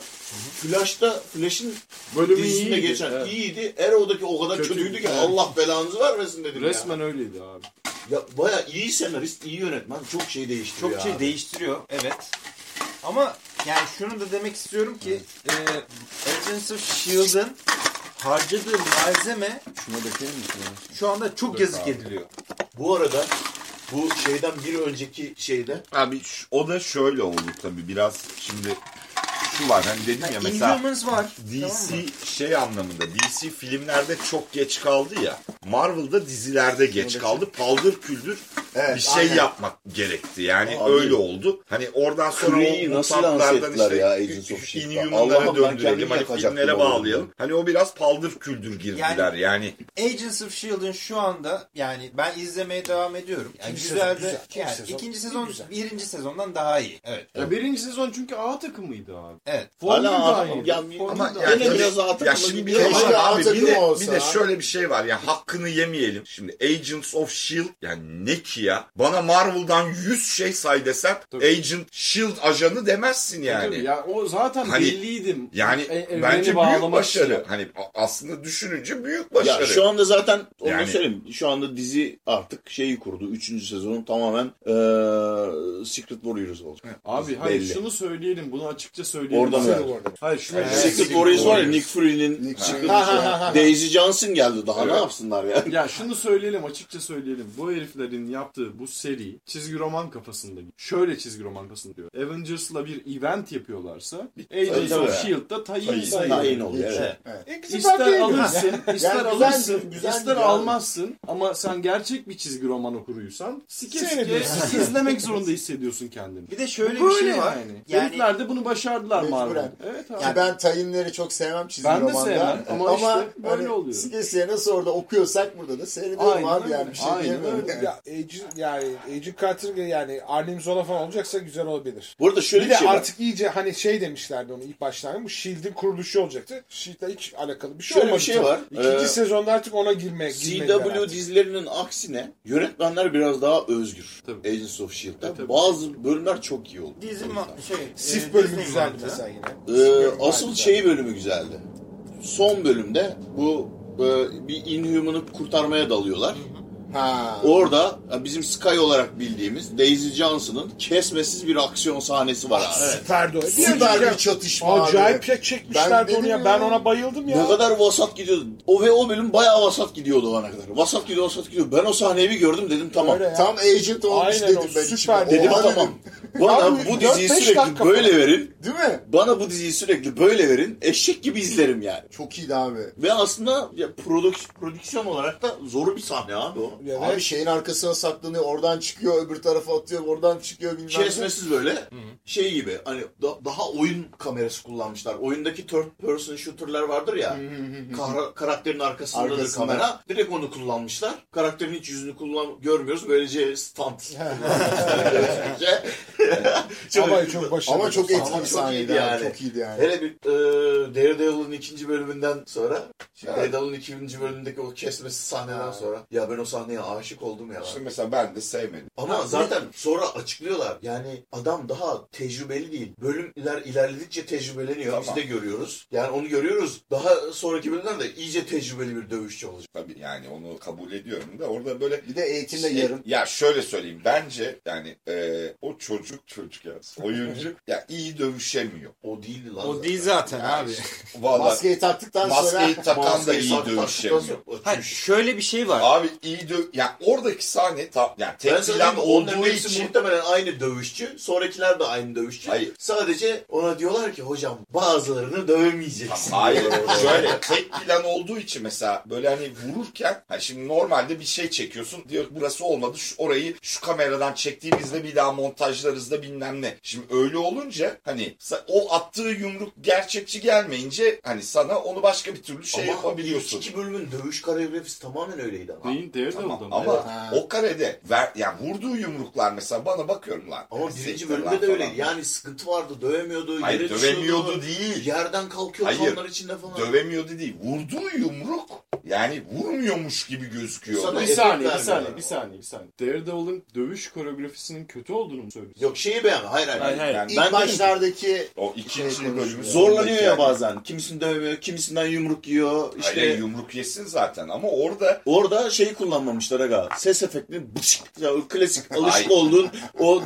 Speaker 1: Flash'ta Flash'ın
Speaker 5: bölümü iyiydi.
Speaker 1: geçen
Speaker 5: Evet.
Speaker 1: iyiydi. Arrow'daki o kadar
Speaker 5: Kötüydü.
Speaker 1: kötüydü ki
Speaker 5: Evet.
Speaker 1: Allah belanızı vermesin dedim
Speaker 5: Resmen
Speaker 1: ya.
Speaker 5: öyleydi abi.
Speaker 1: Ya baya iyi senarist, iyi yönetmen çok şey değiştiriyor.
Speaker 2: Çok şey
Speaker 1: abi.
Speaker 2: değiştiriyor evet. Ama yani şunu da demek istiyorum ki e, Agents of S.H.I.E.L.D'ın harcadığı malzeme
Speaker 5: Şuna
Speaker 2: şu anda çok
Speaker 5: Dur
Speaker 2: yazık
Speaker 5: abi.
Speaker 2: ediliyor.
Speaker 1: Bu arada Bu şeyden bir önceki şeyde
Speaker 3: Abi o da şöyle oldu tabii biraz şimdi şu var hani dedim ya mesela
Speaker 2: Inhumans var.
Speaker 3: DC
Speaker 2: Tamam mı?
Speaker 3: şey anlamında DC filmlerde çok geç kaldı ya. Marvel'da dizilerde geç kaldı. Paldır küldür
Speaker 4: Evet,
Speaker 3: bir şey
Speaker 4: aynen.
Speaker 3: yapmak gerekti. Yani
Speaker 1: Abi.
Speaker 3: öyle oldu. Hani oradan sonra
Speaker 1: Kree'yi
Speaker 3: o
Speaker 1: nasıl
Speaker 3: mutantlardan işte
Speaker 1: ya Agents of S.H.I.E.L.D.'da?
Speaker 3: Inhuman'lara döndürelim. Hani filmlere bağlayalım. Hani o biraz paldır küldür girdiler yani.
Speaker 2: Agents of S.H.I.E.L.D'ın şu anda yani ben izlemeye devam ediyorum. Yani
Speaker 6: İkinci
Speaker 2: güzel
Speaker 6: sezon
Speaker 2: de
Speaker 6: güzel, ikinci
Speaker 2: yani
Speaker 6: sezon
Speaker 2: ikinci sezon
Speaker 6: güzel.
Speaker 2: birinci sezondan daha iyi. Evet.
Speaker 5: Ya birinci sezon çünkü A takımıydı abi.
Speaker 2: Evet.
Speaker 5: Formül
Speaker 1: Hala
Speaker 5: daha
Speaker 1: A-
Speaker 5: iyi.
Speaker 1: ya-
Speaker 3: Ama yani
Speaker 1: biraz A
Speaker 3: ya
Speaker 1: takımı
Speaker 3: şimdi
Speaker 1: gibi
Speaker 3: bir de,
Speaker 4: A
Speaker 3: abi, bir de, bir de şöyle bir şey var ya hakkını yemeyelim. Şimdi Agents of S.H.I.E.L.D. yani ne ki ya? Bana Marvel'dan 100 şey say desem
Speaker 5: Tabii.
Speaker 3: Agent S.H.I.E.L.D. ajanı demezsin yani.
Speaker 5: Tabii Ya o zaten
Speaker 3: Hani-
Speaker 5: belliydi.
Speaker 3: Yani
Speaker 5: E-
Speaker 3: bence büyük başarı.
Speaker 5: için.
Speaker 3: Hani aslında düşününce büyük
Speaker 1: Ya
Speaker 3: başarı.
Speaker 1: şu anda zaten onu
Speaker 3: Yani-
Speaker 1: söyleyeyim. Şu anda dizi artık şeyi kurdu. Üçüncü sezonu tamamen eee Secret Warriors olacak.
Speaker 5: Abi hayır
Speaker 1: Belli.
Speaker 5: şunu söyleyelim bunu açıkça söyleyelim.
Speaker 1: Orada mı?
Speaker 5: Hayır,
Speaker 4: Orada.
Speaker 5: Hayır şunu
Speaker 2: Evet.
Speaker 1: Secret Warriors var ya Nick Fury'nin
Speaker 4: Nick
Speaker 1: Secret
Speaker 4: Fury. Ha, ha, ha, ha.
Speaker 1: Daisy Johnson geldi daha ne
Speaker 3: Evet.
Speaker 1: yapsınlar yani.
Speaker 5: Ya şunu söyleyelim açıkça söyleyelim. Bu heriflerin yaptığı bu seri çizgi roman kafasında. Şöyle çizgi roman kafasında diyor. Avengers'la bir event yapıyorlarsa Agents of. S.H.I.E.L.D'da tayin sayılır.
Speaker 1: Oluyor evet.
Speaker 2: Evet.
Speaker 4: İkisi
Speaker 5: İster alırsın, [LAUGHS] ister
Speaker 4: Yani güzel-
Speaker 5: alırsın,
Speaker 4: güzel
Speaker 5: ister
Speaker 4: bir
Speaker 5: almazsın ama sen gerçek bir çizgi roman okuruysan sike sike izlemek zorunda hissediyorsun kendini.
Speaker 2: Bir de şöyle
Speaker 5: Bu
Speaker 2: bir
Speaker 5: böyle
Speaker 2: şey var.
Speaker 5: yani.
Speaker 2: Yani
Speaker 5: Herifler de bunu başardılar. Marvel. Evet abi.
Speaker 4: Ki ben tayinleri çok sevmem çizgi
Speaker 5: Ben de
Speaker 4: romanda.
Speaker 5: sevmem ama işte böyle
Speaker 4: hani
Speaker 5: oluyor.
Speaker 4: Sikesiye nasıl orada okuyorsak burada da seyrediyorum abi yani bir şey
Speaker 5: Aynen
Speaker 4: diyemiyorum.
Speaker 5: öyle.
Speaker 4: Yani.
Speaker 6: Ya yani Agent Carter yani Arnim Zola falan olacaksa güzel olabilir.
Speaker 1: Bu arada şöyle
Speaker 6: bir
Speaker 1: bir
Speaker 6: de
Speaker 1: şey var.
Speaker 6: artık iyice hani şey demişlerdi onu ilk başlarda bu Shield'in kuruluşu olacaktı. Shield'le hiç alakalı bir şey
Speaker 1: Şöyle bir
Speaker 6: olmadı.
Speaker 1: şey
Speaker 6: tabii.
Speaker 1: var.
Speaker 6: İkinci
Speaker 1: Ee,
Speaker 6: sezonda artık ona girme,
Speaker 1: CW dizilerinin aksine yönetmenler biraz daha özgür.
Speaker 5: Tabii.
Speaker 1: Agents of S.H.I.E.L'D'da.
Speaker 5: E, tabii.
Speaker 1: Bazı bölümler çok iyi oldu.
Speaker 2: dizi şey
Speaker 6: Sif
Speaker 2: e,
Speaker 6: bölümü
Speaker 2: Disney
Speaker 6: güzeldi
Speaker 2: mantığı.
Speaker 6: mesela yine.
Speaker 1: Ee, asıl şey bölümü güzeldi. Son bölümde bu e, bir Inhuman'ı kurtarmaya dalıyorlar.
Speaker 4: Ha.
Speaker 1: Orada bizim Sky olarak bildiğimiz Daisy Johnson'ın kesmesiz bir aksiyon sahnesi var abi.
Speaker 6: Süperdi o. Bir
Speaker 4: Süper bir çatışma
Speaker 6: Acayip
Speaker 4: abi.
Speaker 6: çekmişlerdi
Speaker 4: Ben
Speaker 6: onu ya.
Speaker 4: dedim
Speaker 6: Ben ona bayıldım ya.
Speaker 1: Ne kadar vasat gidiyordu. O ve o bölüm bayağı vasat gidiyordu o ana kadar. Vasat gidiyor, vasat gidiyor. Ben o sahneyi bir gördüm dedim tamam.
Speaker 4: Tam agent olmuş
Speaker 6: Aynen
Speaker 4: dedim
Speaker 6: o,
Speaker 4: ben
Speaker 6: süper.
Speaker 4: içime.
Speaker 1: Dedim
Speaker 4: Oha
Speaker 1: tamam. Bana
Speaker 6: Abi,
Speaker 1: bu diziyi sürekli böyle verin.
Speaker 4: Değil mi?
Speaker 1: Bana bu diziyi sürekli böyle verin. Eşek gibi izlerim yani.
Speaker 4: Çok iyiydi abi.
Speaker 1: Ve aslında ya, prodük- prodüksiyon olarak da zoru bir sahne abi o.
Speaker 6: Evet.
Speaker 4: Abi şeyin arkasına saklanıyor. Oradan çıkıyor öbür tarafa atıyor. Oradan çıkıyor bilmem ne.
Speaker 1: Kesmesiz böyle şey gibi hani da- daha oyun kamerası kullanmışlar. Oyundaki third person shooter'lar vardır ya. kahra- karakterin arkasındadır
Speaker 4: Arkasında.
Speaker 1: kamera. Direkt onu kullanmışlar. Karakterin hiç yüzünü kullan görmüyoruz. Böylece stunt. [LAUGHS] Böylece- [LAUGHS]
Speaker 6: Ama çok başarılı.
Speaker 4: Ama çok etkili
Speaker 1: çok iyiydi yani.
Speaker 4: Çok iyiydi yani.
Speaker 1: Hele bir e, Daredevil'ın ikinci bölümünden sonra şimdi Daredevil'ın ikinci bölümündeki o kesmesi sahneden sonra ya ben o sahneye aşık oldum ya.
Speaker 3: İşte mesela ben de sevmedim.
Speaker 1: Ama zaten sonra açıklıyorlar. Yani adam daha tecrübeli değil. Bölüm iler, ilerledikçe tecrübeleniyor. Biz
Speaker 3: Tamam.
Speaker 1: de görüyoruz. Yani onu görüyoruz. Daha sonraki bölümlerde iyice tecrübeli bir dövüşçü olacak.
Speaker 3: Tabii yani onu kabul ediyorum da orada böyle
Speaker 4: Bir de eğitimde
Speaker 3: şey-
Speaker 4: yarım.
Speaker 3: Ya şöyle söyleyeyim bence yani e, o çocuk çocuk ya oyuncu [LAUGHS] ya iyi dövüşemiyor.
Speaker 1: O değildi lan.
Speaker 2: O
Speaker 1: zaten.
Speaker 2: değil zaten
Speaker 3: Yani
Speaker 2: abi.
Speaker 3: Vallahi
Speaker 4: Maskeyi taktıktan
Speaker 3: maskeyi
Speaker 4: sonra
Speaker 3: takan da
Speaker 1: Maskeyi
Speaker 3: iyi dövüşemiyor.
Speaker 2: Hayır şöyle bir şey var.
Speaker 3: Abi iyi dö ya oradaki sahne ta yani
Speaker 1: Ben
Speaker 3: tek
Speaker 1: sana
Speaker 3: plan olduğu
Speaker 1: hepsi
Speaker 3: için
Speaker 1: muhtemelen aynı dövüşçü. Sonrakiler de aynı dövüşçü.
Speaker 3: Hayır.
Speaker 1: Sadece ona diyorlar ki hocam bazılarını dövemeyeceksin.
Speaker 3: Hayır [LAUGHS] şöyle tek plan olduğu için mesela böyle hani vururken ha şimdi normalde bir şey çekiyorsun diyor burası olmadı şu orayı şu kameradan çektiğimizde bir daha montajlarız da bilmem ne. Şimdi öyle olunca hani o attığı yumruk gerçekçi gelmeyince hani sana onu başka bir türlü şey
Speaker 1: Ama
Speaker 3: yapabiliyorsun.
Speaker 1: iki bölümün dövüş koreografisi tamamen öyleydi ama.
Speaker 5: Değil Daredevil'da
Speaker 3: Tamam,
Speaker 5: mı?
Speaker 3: ama
Speaker 4: Ha.
Speaker 3: o karede ver, yani vurduğu yumruklar mesela bana bakıyorum lan.
Speaker 1: Ama
Speaker 3: Siktir
Speaker 1: birinci bölümde de öyleydi. Yani sıkıntı vardı. Dövemiyordu.
Speaker 3: Hayır
Speaker 1: yere
Speaker 3: dövemiyordu
Speaker 1: düşüyordu,
Speaker 3: değil.
Speaker 1: Yerden kalkıyor
Speaker 3: Hayır.
Speaker 1: kanlar içinde falan.
Speaker 3: Dövemiyordu değil. Vurduğu yumruk yani vurmuyormuş gibi gözüküyor.
Speaker 1: Sana
Speaker 5: Bir saniye, bir saniye, bir saniye, bir saniye. Daredevil'ın dövüş koreografisinin kötü olduğunu mu söylüyorsun?
Speaker 1: Yok şeyi beğenme. Hayır hayır.
Speaker 2: Hayır, hayır.
Speaker 3: Yani
Speaker 4: ilk
Speaker 1: Ben
Speaker 4: başlardaki
Speaker 3: o ikinci
Speaker 4: Şey
Speaker 3: bölümü.
Speaker 1: Zorlanıyor ya bazen. Kimisini dövüyor, kimisinden yumruk yiyor. İşte
Speaker 3: Hayır, yumruk yesin zaten ama orada
Speaker 1: orada şeyi kullanmamışlar aga. Ses efektini bışık, ya o klasik alışık olduğun o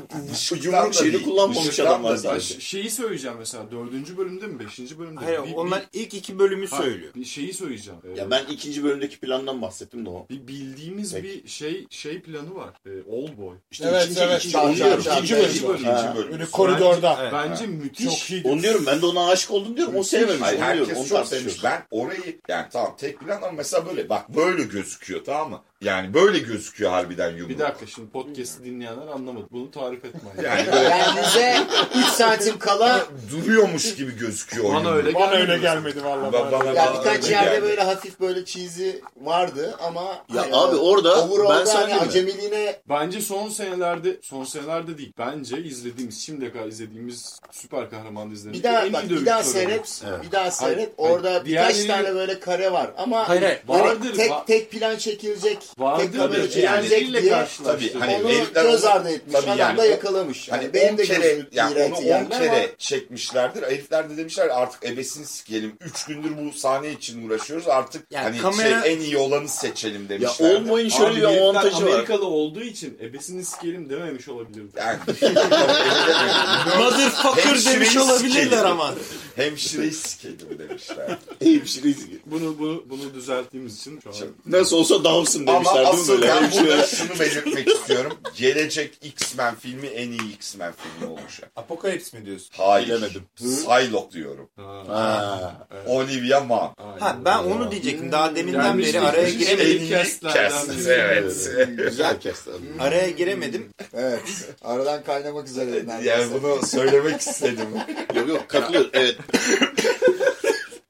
Speaker 1: yumruk şeyini kullanmamış adamlar
Speaker 5: ş- şeyi söyleyeceğim mesela dördüncü bölümde mi beşinci bölümde mi?
Speaker 2: Hayır
Speaker 5: Bir-
Speaker 2: onlar
Speaker 5: bir-
Speaker 2: ilk iki bölümü
Speaker 5: Hayır,
Speaker 2: söylüyor.
Speaker 5: Bir şeyi söyleyeceğim. Ee,
Speaker 1: Ya ben ikinci bölümdeki plandan bahsettim de o.
Speaker 5: bir bildiğimiz
Speaker 1: Peki.
Speaker 5: bir şey şey planı var. Ee, Old Boy.
Speaker 1: İşte
Speaker 6: Evet,
Speaker 1: ikinci,
Speaker 6: evet.
Speaker 1: ikinci, onu diyorum. İkinci bölüm.
Speaker 3: ikinci bölüm,
Speaker 1: Ha.
Speaker 3: ikinci bölüm.
Speaker 6: Böyle koridorda.
Speaker 2: Evet.
Speaker 5: Bence müthiş.
Speaker 1: Onu diyorum ben de ona aşık oldum diyorum. O sevmemiş.
Speaker 3: Hayır, herkes çok sevmiş. Ben orayı yani tamam tek plan ama mesela böyle bak böyle gözüküyor tamam mı? Yani böyle gözüküyor harbiden yumruk.
Speaker 5: Bir dakika şimdi podcast'i dinleyenler anlamadı. Bunu tarif etme. [LAUGHS]
Speaker 3: Yani böyle
Speaker 4: bize 3 santim kala
Speaker 3: duruyormuş gibi gözüküyor o
Speaker 5: Bana
Speaker 3: yumruk.
Speaker 5: öyle
Speaker 6: Bana
Speaker 5: gelmedi.
Speaker 6: öyle gelmedi vallahi.
Speaker 3: Ba- bana-
Speaker 4: ya
Speaker 3: bana
Speaker 4: birkaç yerde
Speaker 3: geldi.
Speaker 4: böyle hafif böyle cheesy vardı ama
Speaker 1: Ya
Speaker 4: hani
Speaker 1: abi orada ben sana
Speaker 4: hani acemiliğine
Speaker 5: Bence son senelerde son senelerde değil. Bence izlediğimiz şimdiye kadar izlediğimiz süper kahraman dizilerinde
Speaker 4: bir daha
Speaker 5: en iyi
Speaker 4: bak bir
Speaker 5: dövüş
Speaker 4: daha seyret.
Speaker 1: Evet.
Speaker 4: Bir daha seyret.
Speaker 5: Hayır,
Speaker 4: Orada
Speaker 5: hayır.
Speaker 4: birkaç
Speaker 5: Diğerleri-
Speaker 4: tane böyle kare var ama
Speaker 2: Hayır, hayır.
Speaker 4: böyle
Speaker 5: Vardır,
Speaker 4: tek
Speaker 5: va-
Speaker 4: tek plan çekilecek.
Speaker 5: Da
Speaker 4: çekilecek
Speaker 5: diğerleriyle
Speaker 4: diye
Speaker 5: karşılaştı.
Speaker 3: Tabii, hani
Speaker 4: onu göz
Speaker 3: onu-
Speaker 4: ardı etmiş.
Speaker 3: tabii
Speaker 4: Adam
Speaker 3: yani
Speaker 4: da yakalamış. Yani
Speaker 3: Hani
Speaker 4: benim
Speaker 3: 10
Speaker 4: de
Speaker 3: kere yani
Speaker 4: iğreti
Speaker 3: onu 10
Speaker 4: geldi
Speaker 3: kere
Speaker 4: ama
Speaker 3: çekmişlerdir. Herifler de demişler artık ebesini sikelim. 3 gündür bu sahne için uğraşıyoruz. Artık
Speaker 2: Yani
Speaker 3: hani
Speaker 2: kamera-
Speaker 3: şey en iyi olanı seçelim
Speaker 1: Ya
Speaker 3: demişler.
Speaker 1: olmayın şöyle bir avantajı var.
Speaker 5: Amerikalı olduğu için ebesini sikelim dememiş olabilirdi.
Speaker 3: Yani [LAUGHS]
Speaker 2: Motherfucker
Speaker 3: Hemşireyi
Speaker 2: demiş olabilirler
Speaker 3: sikelim.
Speaker 2: ama.
Speaker 3: hemşireyi sikelim demişler.
Speaker 1: Hemşire-
Speaker 5: Bunu bunu bunu düzelttiğimiz için şu an
Speaker 1: Nasıl olsa Dawson
Speaker 3: Ama
Speaker 1: demişler değil mi
Speaker 3: asıl
Speaker 1: böyle?
Speaker 3: ben
Speaker 1: Hemşire- [LAUGHS]
Speaker 3: burada şunu belirtmek istiyorum. Gelecek X-Men filmi en iyi X-Men filmi olacak.
Speaker 2: Apokalips mi diyorsun?
Speaker 3: Hayır.
Speaker 1: Bilemedim.
Speaker 3: Psylocke diyorum.
Speaker 5: Ha.
Speaker 1: Ha.
Speaker 3: Olivia Munn.
Speaker 2: Ha ben onu diyecektim. Daha deminden beri araya
Speaker 5: en
Speaker 2: giremedim.
Speaker 5: iyi castlerden
Speaker 3: cast,
Speaker 5: biri.
Speaker 3: evet.
Speaker 1: Güzel kestim.
Speaker 2: Araya giremedim.
Speaker 4: evet aradan kaynamak üzere. neredeyse.
Speaker 3: Yani bunu söylemek istedim.
Speaker 1: Yok yok katılıyorum. Evet. [LAUGHS]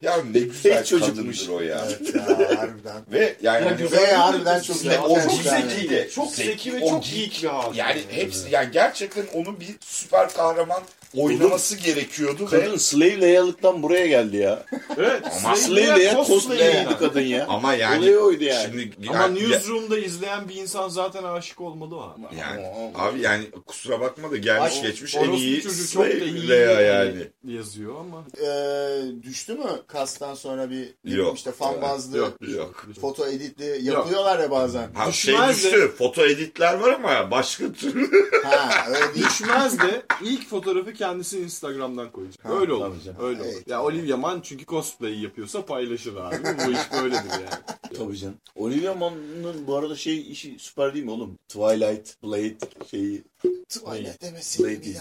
Speaker 3: Ya ne güzel
Speaker 1: Tek çocukmuş.
Speaker 3: o ya.
Speaker 4: Evet ya harbiden.
Speaker 3: Ve yani
Speaker 5: Ya güzel
Speaker 4: Ve harbiden çok
Speaker 3: Ve o
Speaker 4: çok
Speaker 3: çok
Speaker 4: yani.
Speaker 3: zeki de.
Speaker 5: Çok zeki ve çok
Speaker 3: geek.
Speaker 5: bir abi.
Speaker 3: Yani hepsi yani gerçekten onun bir süper kahraman oynaması gerekiyordu ve
Speaker 1: Kadın Slave Leia'lıktan buraya geldi ya. [LAUGHS]
Speaker 5: Evet.
Speaker 3: Ama
Speaker 1: Slave Leia
Speaker 5: cosplay
Speaker 1: cosplay'ydi
Speaker 5: yani.
Speaker 1: kadın ya.
Speaker 3: ama yani
Speaker 1: Olayı oydu yani.
Speaker 3: şimdi
Speaker 5: Ama
Speaker 3: yani,
Speaker 5: Newsroom'da izleyen bir insan zaten aşık olmalı o.
Speaker 3: yani abi yani kusura bakma da gelmiş
Speaker 4: Ay,
Speaker 3: geçmiş en iyi Slave Leia yani.
Speaker 5: yazıyor ama.
Speaker 4: Ee, düştü mü kastan sonra bir
Speaker 3: Yok.
Speaker 4: işte fan bazlı
Speaker 5: Yok.
Speaker 3: Yok.
Speaker 4: foto editli yapıyorlar ya bazen.
Speaker 3: Ha, şey
Speaker 5: Düşmez de-
Speaker 3: düştü. Foto editler var ama başka türlü.
Speaker 4: Ha öyle değil.
Speaker 5: Düşmez de ilk fotoğrafı kendisi Instagram'dan koyacak.
Speaker 4: Ha,
Speaker 5: öyle olur.
Speaker 1: canım.
Speaker 5: Öyle olur.
Speaker 4: Evet.
Speaker 5: Ya Olivia Munn çünkü cosplay yapıyorsa paylaşır abi. Bu iş böyledir yani. [LAUGHS]
Speaker 1: Tabii canım. Olivia Munn'ın bu arada şey işi süper değil mi oğlum? Twilight, Blade şeyi.
Speaker 4: Tuvalet demesi
Speaker 1: Blade değil.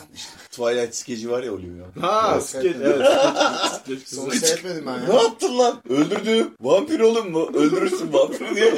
Speaker 1: Twilight skeci var ya Olivia.
Speaker 5: Ha, skeç. Evet. skeç
Speaker 4: Sonu seyretmedim ben
Speaker 1: Ne
Speaker 4: ya.
Speaker 1: yaptın lan? Öldürdü. Vampir oğlum mu? Öldürürsün vampir diye.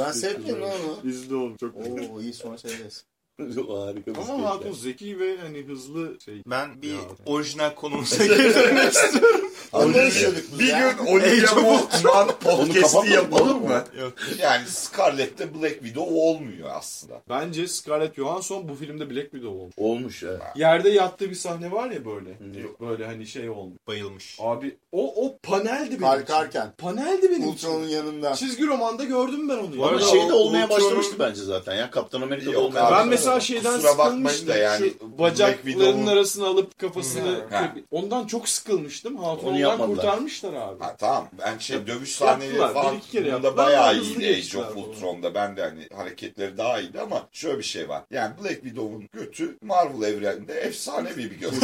Speaker 4: Ben seyretmedim lan onu.
Speaker 5: İzle onu çok.
Speaker 4: Oo iyi sonra seyrederiz.
Speaker 1: Harika bir
Speaker 5: Ama Hatun
Speaker 1: skeçler.
Speaker 5: zeki ve hani hızlı şey.
Speaker 2: Ben bir
Speaker 5: Ya.
Speaker 2: orijinal konumuza [LAUGHS] geri dönmek istiyorum.
Speaker 4: Biz
Speaker 3: Bir
Speaker 4: ya.
Speaker 3: gün Olivia Munn podcast'i yapalım
Speaker 1: mı?
Speaker 2: Yok.
Speaker 3: Yani Scarlett'te Black Widow olmuyor aslında.
Speaker 5: Bence Scarlett Johansson bu filmde Black Widow olmuş.
Speaker 1: Olmuş ya.
Speaker 5: Yerde yattığı bir sahne var ya böyle.
Speaker 1: Hı.
Speaker 5: Böyle hani şey olmuş.
Speaker 2: Bayılmış.
Speaker 5: Abi o o paneldi benim
Speaker 4: Kalkarken.
Speaker 5: için. Paneldi benim
Speaker 4: Ultron'un
Speaker 5: için.
Speaker 4: yanında.
Speaker 5: Çizgi romanda gördüm ben onu.
Speaker 1: Ama
Speaker 2: arada
Speaker 1: şey de olmaya başlamıştı bence zaten ya. Kaptan Amerika'da
Speaker 3: Yok
Speaker 1: olmaya
Speaker 3: abi.
Speaker 5: Ben
Speaker 1: başlamıştı.
Speaker 5: Mesela şeyden sıkılmıştım.
Speaker 3: da yani
Speaker 5: Şu bacaklarının arasına alıp kafasını...
Speaker 3: Ha.
Speaker 5: Ondan çok sıkılmıştım. Hatun
Speaker 1: Onu
Speaker 5: ondan kurtarmışlar abi.
Speaker 3: Ha, tamam ben şey dövüş
Speaker 5: Yaptılar,
Speaker 3: sahneleri falan bunda bayağı iyiydi Age of. Ultron'da. Ben de hani hareketleri daha iyiydi ama şöyle bir şey var. Yani Black Widow'un götü Marvel evreninde efsanevi bir göt. [LAUGHS]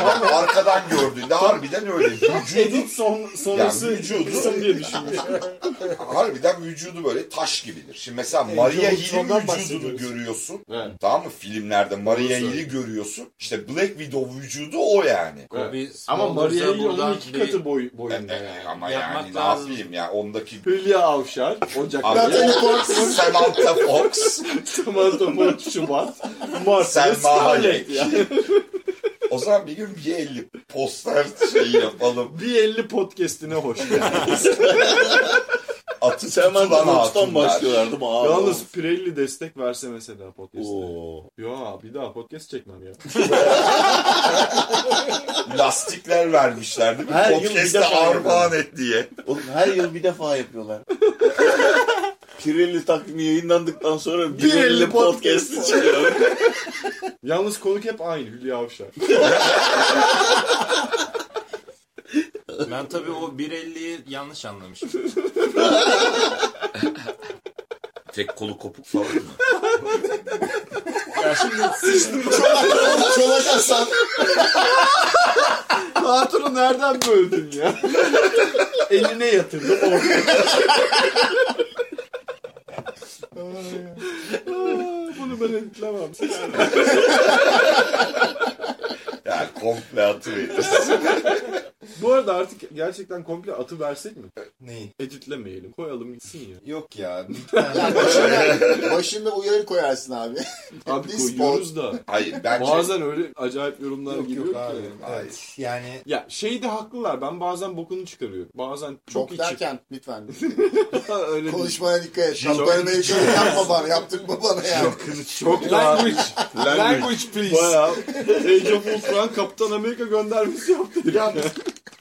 Speaker 3: Yani arkadan gördüğünde harbiden öyle. Vücudu,
Speaker 5: Edit son, sonrası
Speaker 3: Yani vücudu-
Speaker 5: diye düşünmüş. [LAUGHS]
Speaker 3: harbiden vücudu böyle taş gibidir. Şimdi mesela Maria Hill'in vücudunu
Speaker 6: bahsediyoruz.
Speaker 3: Görüyorsun.
Speaker 5: Evet.
Speaker 3: Tamam mı? Filmlerde Maria Hill'i görüyorsun. İşte Black Widow vücudu o yani.
Speaker 2: Kobe
Speaker 5: Ama Maria Hill onun iki
Speaker 2: bir-
Speaker 5: katı boy,
Speaker 3: E,
Speaker 5: boyunda
Speaker 3: e,
Speaker 5: yani.
Speaker 3: ama
Speaker 2: Yapmak
Speaker 3: yani ne
Speaker 2: lazım.
Speaker 3: yapayım ya ondaki
Speaker 5: Hülya Avşar, Ocak
Speaker 4: Natalie [LAUGHS] Portman.
Speaker 3: Samantha Fox, [LAUGHS]
Speaker 5: Samantha Fox, Şubat, Mart,
Speaker 3: Selma
Speaker 5: Scarlett
Speaker 3: Hayek.
Speaker 5: yani.
Speaker 3: O zaman bir gün bir elli poster şeyi yapalım.
Speaker 5: Bir 50 podcastine hoş geldiniz. [LAUGHS]
Speaker 1: Sen
Speaker 3: Atı tutulan
Speaker 1: bence Fox'tan
Speaker 3: hatunlar.
Speaker 1: başlıyorlar değil mi abi?
Speaker 5: Yalnız Pirelli destek verse mesela podcast'e.
Speaker 1: Oo.
Speaker 5: Ya bir daha podcast çekmem ya. [LAUGHS]
Speaker 3: Lastikler vermişler değil mi?
Speaker 1: Her yıl bir
Speaker 3: Podcast'te
Speaker 1: defa
Speaker 3: armağan et diye.
Speaker 1: Oğlum her yıl bir defa yapıyorlar. [LAUGHS] Pirelli takvimi yayınlandıktan sonra
Speaker 5: Pirelli
Speaker 1: Pirelli podcast'i
Speaker 5: podcast.
Speaker 1: çıkıyor.
Speaker 5: Yalnız konuk hep aynı Hülya Avşar. [LAUGHS]
Speaker 2: Ben tabii o 1.50'yi yanlış anlamışım.
Speaker 3: Tek kolu kopuk falan mı?
Speaker 2: Ya şimdi
Speaker 4: Çolak, çolak Hasan.
Speaker 5: Hatunu nereden böldün ya? Eline yatırdı ortaya. Bunu ben editlemem.
Speaker 3: Yani komple
Speaker 5: arada artık gerçekten komple atı versek mi?
Speaker 2: Neyi?
Speaker 5: Editlemeyelim. Koyalım gitsin ya.
Speaker 2: Yok ya. [LAUGHS]
Speaker 4: Ya başında, başında uyarı koyarsın abi.
Speaker 5: Abi [LAUGHS]
Speaker 4: This
Speaker 5: koyuyoruz da.
Speaker 3: Hayır bence...
Speaker 5: Bazen öyle acayip yorumlar
Speaker 2: Yok
Speaker 5: geliyor
Speaker 2: yok
Speaker 5: ki.
Speaker 2: abi.
Speaker 3: Hayır.
Speaker 2: Evet, yani
Speaker 5: Ya şeyde haklılar. Ben bazen bokunu çıkarıyorum. Bazen çok
Speaker 4: Çok
Speaker 5: içi.
Speaker 4: derken lütfen. [LAUGHS]
Speaker 5: öyle.
Speaker 4: Konuşmaya dikkat et.
Speaker 5: Çok-
Speaker 4: Şapkayı Amerika'yı yapma bana. Yaptırma bana yani.
Speaker 5: Çok language. language please. Bayağı Age of Ultron Kaptan Amerika göndermesi yaptı.
Speaker 3: Yalnız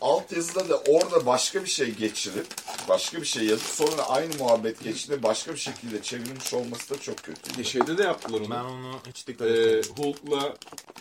Speaker 3: altyazıda da orada başka bir şey geçirip başka bir şey yazıp sonra aynı muhabbet geçirip başka bir şekilde çevrilmiş olması da çok kötü.
Speaker 5: E, Şeyde de yaptılar onu.
Speaker 2: ben onu hiç dikkat
Speaker 5: Ee,
Speaker 2: etmedim.
Speaker 5: Hulk'la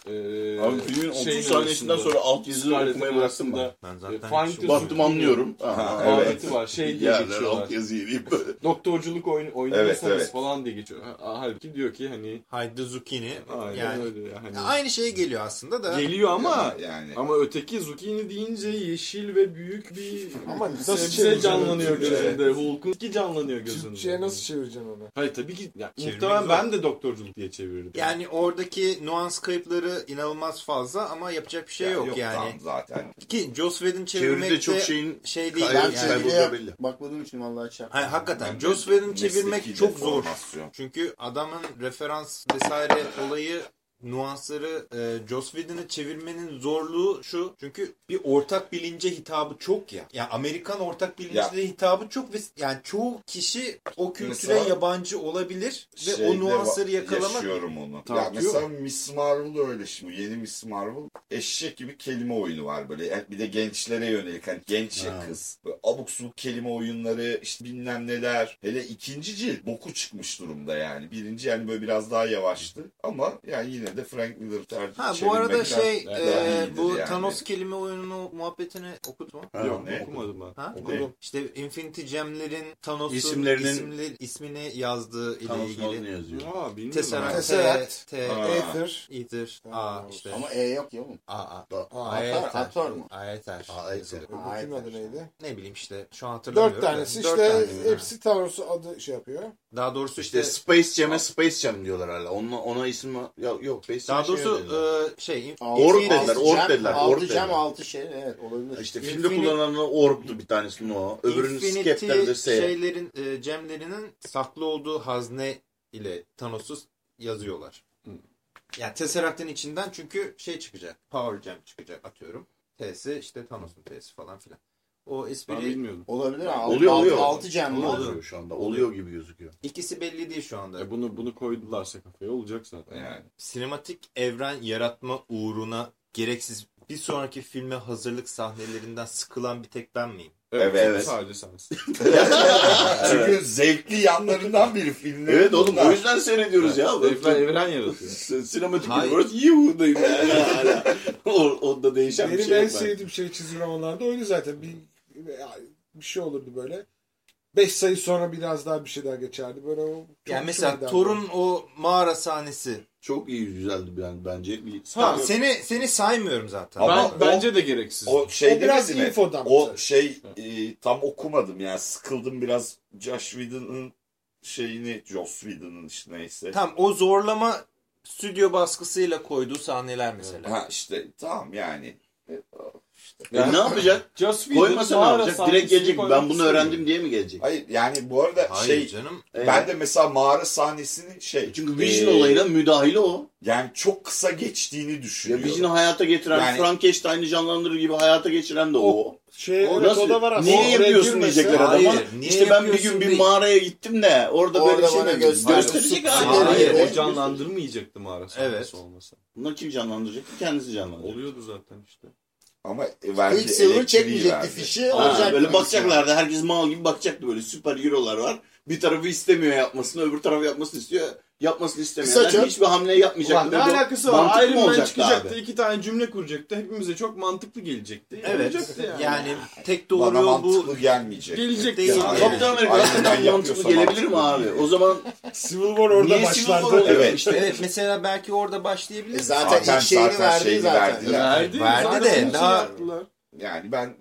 Speaker 5: e,
Speaker 1: Abi filmin 30
Speaker 5: şeyin
Speaker 1: saniyesinden
Speaker 5: arasında,
Speaker 1: sonra alt yazıları
Speaker 5: Scarlett'in
Speaker 1: okumaya bıraktım
Speaker 5: arasında,
Speaker 2: Ben
Speaker 5: e,
Speaker 2: zaten hiç-
Speaker 5: the
Speaker 1: Baktım anlıyorum.
Speaker 3: Ha,
Speaker 1: evet.
Speaker 5: muhabbeti var. Şey diye
Speaker 1: Yerler
Speaker 5: geçiyorlar.
Speaker 1: alt yazı yiyeyim. [LAUGHS]
Speaker 5: Doktorculuk oyun, oynuyorsanız
Speaker 3: Evet, evet.
Speaker 5: falan diye geçiyor. Ha- Halbuki diyor ki hani
Speaker 2: Haydi Zucchini.
Speaker 5: aynen
Speaker 2: yani
Speaker 5: öyle ya. Hani,
Speaker 2: aynı şeye geliyor aslında da.
Speaker 5: geliyor ama
Speaker 3: yani
Speaker 5: ama öteki zucchini deyince yeşil ve büyük bir
Speaker 6: Ama nasıl
Speaker 5: sebze
Speaker 6: çevireceksin
Speaker 5: canlanıyor gözünde. Hulk'un ki canlanıyor gözünde.
Speaker 6: Türkçe'ye nasıl çevireceksin onu?
Speaker 5: Hayır tabii ki ya, muhtemelen ben de doktorculuk diye çevirirdim.
Speaker 2: Yani oradaki nuans kayıpları inanılmaz fazla ama yapacak bir şey
Speaker 3: Ya
Speaker 2: yok,
Speaker 3: yok
Speaker 2: yani.
Speaker 3: tamam zaten.
Speaker 2: Ki Joss Whedon
Speaker 1: Çeviride
Speaker 2: çevirmek
Speaker 1: çok şeyin
Speaker 2: şey değil
Speaker 4: Ben
Speaker 2: yani.
Speaker 1: belli.
Speaker 4: bakmadığım için vallahi şey
Speaker 2: Hayır, hakikaten Joss Whedon çevirmek çok zor. Çünkü adamın referans vesaire olayı nuansları e, Joss Whedon'ı çevirmenin zorluğu şu. Çünkü bir ortak bilince hitabı çok ya. Yani Amerikan ortak bilince
Speaker 3: Ya.
Speaker 2: de hitabı çok ve yani çoğu kişi o kültüre
Speaker 3: Mesela
Speaker 2: yabancı olabilir ve o nuansları yakalamak
Speaker 3: Yaşıyorum onu. Ya mesela Miss Marvel öyle şimdi. Yeni Miss Marvel eşek gibi kelime oyunu var böyle. Yani Bir de gençlere yönelik. Hani genç ya
Speaker 1: Ha.
Speaker 3: kız. Böyle abuk subuk kelime oyunları işte bilmem neler. Hele ikinci cilt boku çıkmış durumda yani. Birinci yani böyle biraz daha yavaştı. Ama yani yine de Frank Miller tercih
Speaker 2: Ha bu arada şey e, bu
Speaker 3: yani.
Speaker 2: Thanos kelime oyununu muhabbetini okudun mu?
Speaker 1: Ha,
Speaker 5: Yok
Speaker 3: ne?
Speaker 5: okumadım ben.
Speaker 2: Ha?
Speaker 1: Okudum.
Speaker 2: İşte Infinity Gem'lerin Thanos'un
Speaker 1: İsimlerinin-
Speaker 2: isimli- ismini yazdığı ile
Speaker 1: adını
Speaker 2: ilgili.
Speaker 1: yazıyor.
Speaker 5: Aa bilmiyorum.
Speaker 2: Tesseract,
Speaker 6: Tesseract.
Speaker 2: T, T,
Speaker 3: Ha.
Speaker 6: Aether.
Speaker 2: Ether,
Speaker 6: Ha,
Speaker 2: A işte.
Speaker 4: Ama E yok ya oğlum.
Speaker 2: A, A.
Speaker 6: Aa,
Speaker 2: Aether.
Speaker 4: Atar mı?
Speaker 2: Aether.
Speaker 1: Aether.
Speaker 6: Öbürkünün adı neydi?
Speaker 2: Ne bileyim işte şu an hatırlamıyorum.
Speaker 6: Dört tanesi işte hepsi Thanos'u adı şey yapıyor.
Speaker 2: Daha doğrusu
Speaker 1: İşte
Speaker 2: işte
Speaker 1: Space Jam'e Space Jam diyorlar hala. Ona, ona isim. Yok yok. Space Jam'e
Speaker 2: daha
Speaker 1: şey
Speaker 2: doğrusu e, şey
Speaker 1: Orb
Speaker 2: Infinity-
Speaker 1: dediler, orb
Speaker 4: cam,
Speaker 1: dediler, orb
Speaker 4: cam
Speaker 1: dediler.
Speaker 4: altı şey evet olabilir.
Speaker 1: İşte
Speaker 2: Infinity-
Speaker 1: filmde kullanılan Orb'du bir tanesinin o. Öbürünün
Speaker 2: Infinity
Speaker 1: Skepter'de S.
Speaker 2: şeylerin e, gemlerinin saklı olduğu hazne ile Thanos'u yazıyorlar. Yani Tesseract'ın içinden çünkü şey çıkacak. Power Gem çıkacak atıyorum. T'si işte Thanos'un T'si falan filan. O
Speaker 5: Ben
Speaker 2: espri
Speaker 5: bilmiyordum.
Speaker 4: Olabilir ha. Altı,
Speaker 1: Oluyor,
Speaker 4: altı,
Speaker 1: oluyor.
Speaker 4: altı cam var.
Speaker 1: Oluyor şu anda. Oluyor gibi gözüküyor.
Speaker 2: ikisi belli değil şu anda.
Speaker 5: E bunu bunu koydularsa kafaya olacak zaten.
Speaker 3: Yani.
Speaker 2: Sinematik evren yaratma uğruna gereksiz bir sonraki filme hazırlık sahnelerinden sıkılan bir tek ben miyim?
Speaker 5: Evet,
Speaker 3: Evet.
Speaker 5: sadece sensin. [LAUGHS]
Speaker 3: Çünkü zevkli yanlarından biri filmlerin.
Speaker 1: Evet oğlum
Speaker 3: bunlar.
Speaker 1: o yüzden seyrediyoruz ya.
Speaker 5: evren, evren yaratıyor.
Speaker 1: Sinematik
Speaker 2: Hayır.
Speaker 1: Universe yuhudayım yani hala. [LAUGHS] o, onda değişen bir
Speaker 6: Benim
Speaker 1: şey
Speaker 6: en
Speaker 1: yok. bence.
Speaker 6: sevdiğim şey çizgi romanlarda oydu zaten. Bir, bir şey olurdu böyle. Beş sayı sonra biraz daha bir şey daha geçerdi. Böyle o
Speaker 2: Yani mesela. Thor'un o mağara sahnesi.
Speaker 1: Çok iyi güzeldi yani bence. Bir
Speaker 2: Tamam seni seni saymıyorum zaten.
Speaker 3: Ama
Speaker 5: ben,
Speaker 3: o-
Speaker 5: bence de gereksiz.
Speaker 3: O şey
Speaker 6: O biraz
Speaker 3: mi?
Speaker 6: infodan
Speaker 3: O
Speaker 6: bize.
Speaker 3: şey e, tam okumadım yani sıkıldım biraz Josh Whedon'ın şeyini Joss Whedon'ın işte neyse.
Speaker 2: Tam o zorlama stüdyo baskısıyla koyduğu sahneler mesela.
Speaker 3: Ha işte tamam yani.
Speaker 1: E, ne yapacak? [CLEARS THROAT]
Speaker 5: Whedon
Speaker 1: Koymasa ne yapacak?
Speaker 5: sahnesini
Speaker 1: Direkt gelecek. Ben bunu öğrendim diye mi gelecek?
Speaker 3: Hayır yani bu arada
Speaker 2: Hayır
Speaker 3: şey
Speaker 2: canım.
Speaker 3: Ben de mesela mağara sahnesinin şey
Speaker 1: Çünkü Vision
Speaker 3: e,
Speaker 1: olayına müdahili o.
Speaker 3: yani çok kısa geçtiğini
Speaker 1: Ya
Speaker 3: düşünüyorum.
Speaker 1: Vision'ı hayata getiren,
Speaker 3: Yani-
Speaker 1: Frankenstein'i canlandırır gibi hayata geçiren de o.
Speaker 6: Şey,
Speaker 1: O nasıl?
Speaker 6: o da var aslında.
Speaker 1: Niye yapıyorsun diyecekler adama.
Speaker 2: niye
Speaker 1: işte ben bir gün bir mağaraya gittim de orada
Speaker 4: Orada
Speaker 1: böyle şey mi?
Speaker 4: göster-
Speaker 1: Gösterecek abi.
Speaker 2: Hayır.
Speaker 5: O canlandırmayacaktı mağara sahnesi
Speaker 2: Evet.
Speaker 5: olmasa.
Speaker 1: Bunu kim canlandıracak? Kendisi canlandıracak.
Speaker 5: Oluyordu zaten işte.
Speaker 3: Ama
Speaker 4: Quicksilver
Speaker 3: elektriği
Speaker 4: çekmeyecekti
Speaker 3: verdi.
Speaker 4: fişi.
Speaker 1: Ha,
Speaker 4: olacak
Speaker 1: böyle bakacaklardı. Herkes mal gibi bakacaktı böyle. Süper hero'lar var. Bir tarafı istemiyor yapmasını, öbür tarafı yapmasını istiyor. Yapmasını istemeyenler hiçbir hamle yapmayacak.
Speaker 5: Ulan ne alakası var? Iron Man çıkacaktı,
Speaker 1: abi?
Speaker 5: iki tane cümle kuracaktı. Hepimize çok mantıklı gelecekti.
Speaker 2: Evet.
Speaker 5: Olacaktı yani.
Speaker 2: Yani tek doğru
Speaker 3: Bana
Speaker 2: yol bu.
Speaker 3: mantıklı gelmeyecek.
Speaker 5: Gelecek
Speaker 2: Değil.
Speaker 5: yani.
Speaker 1: Kaptan Amerika
Speaker 3: Iron Man
Speaker 1: hakikaten mantıklı gelebilir mi abi? O zaman
Speaker 6: Civil War orada
Speaker 1: niye Civil War
Speaker 6: başlardı.
Speaker 3: Evet.
Speaker 1: İşte
Speaker 2: Evet mesela belki orada başlayabilir.
Speaker 4: E zaten,
Speaker 3: Zaten-
Speaker 4: ilk şeyini
Speaker 3: zaten
Speaker 4: verdi
Speaker 3: şeyini
Speaker 4: zaten.
Speaker 3: verdi.
Speaker 4: Ya.
Speaker 5: Verdi,
Speaker 2: Verdi
Speaker 5: zaten
Speaker 2: de daha-.
Speaker 3: Yani ben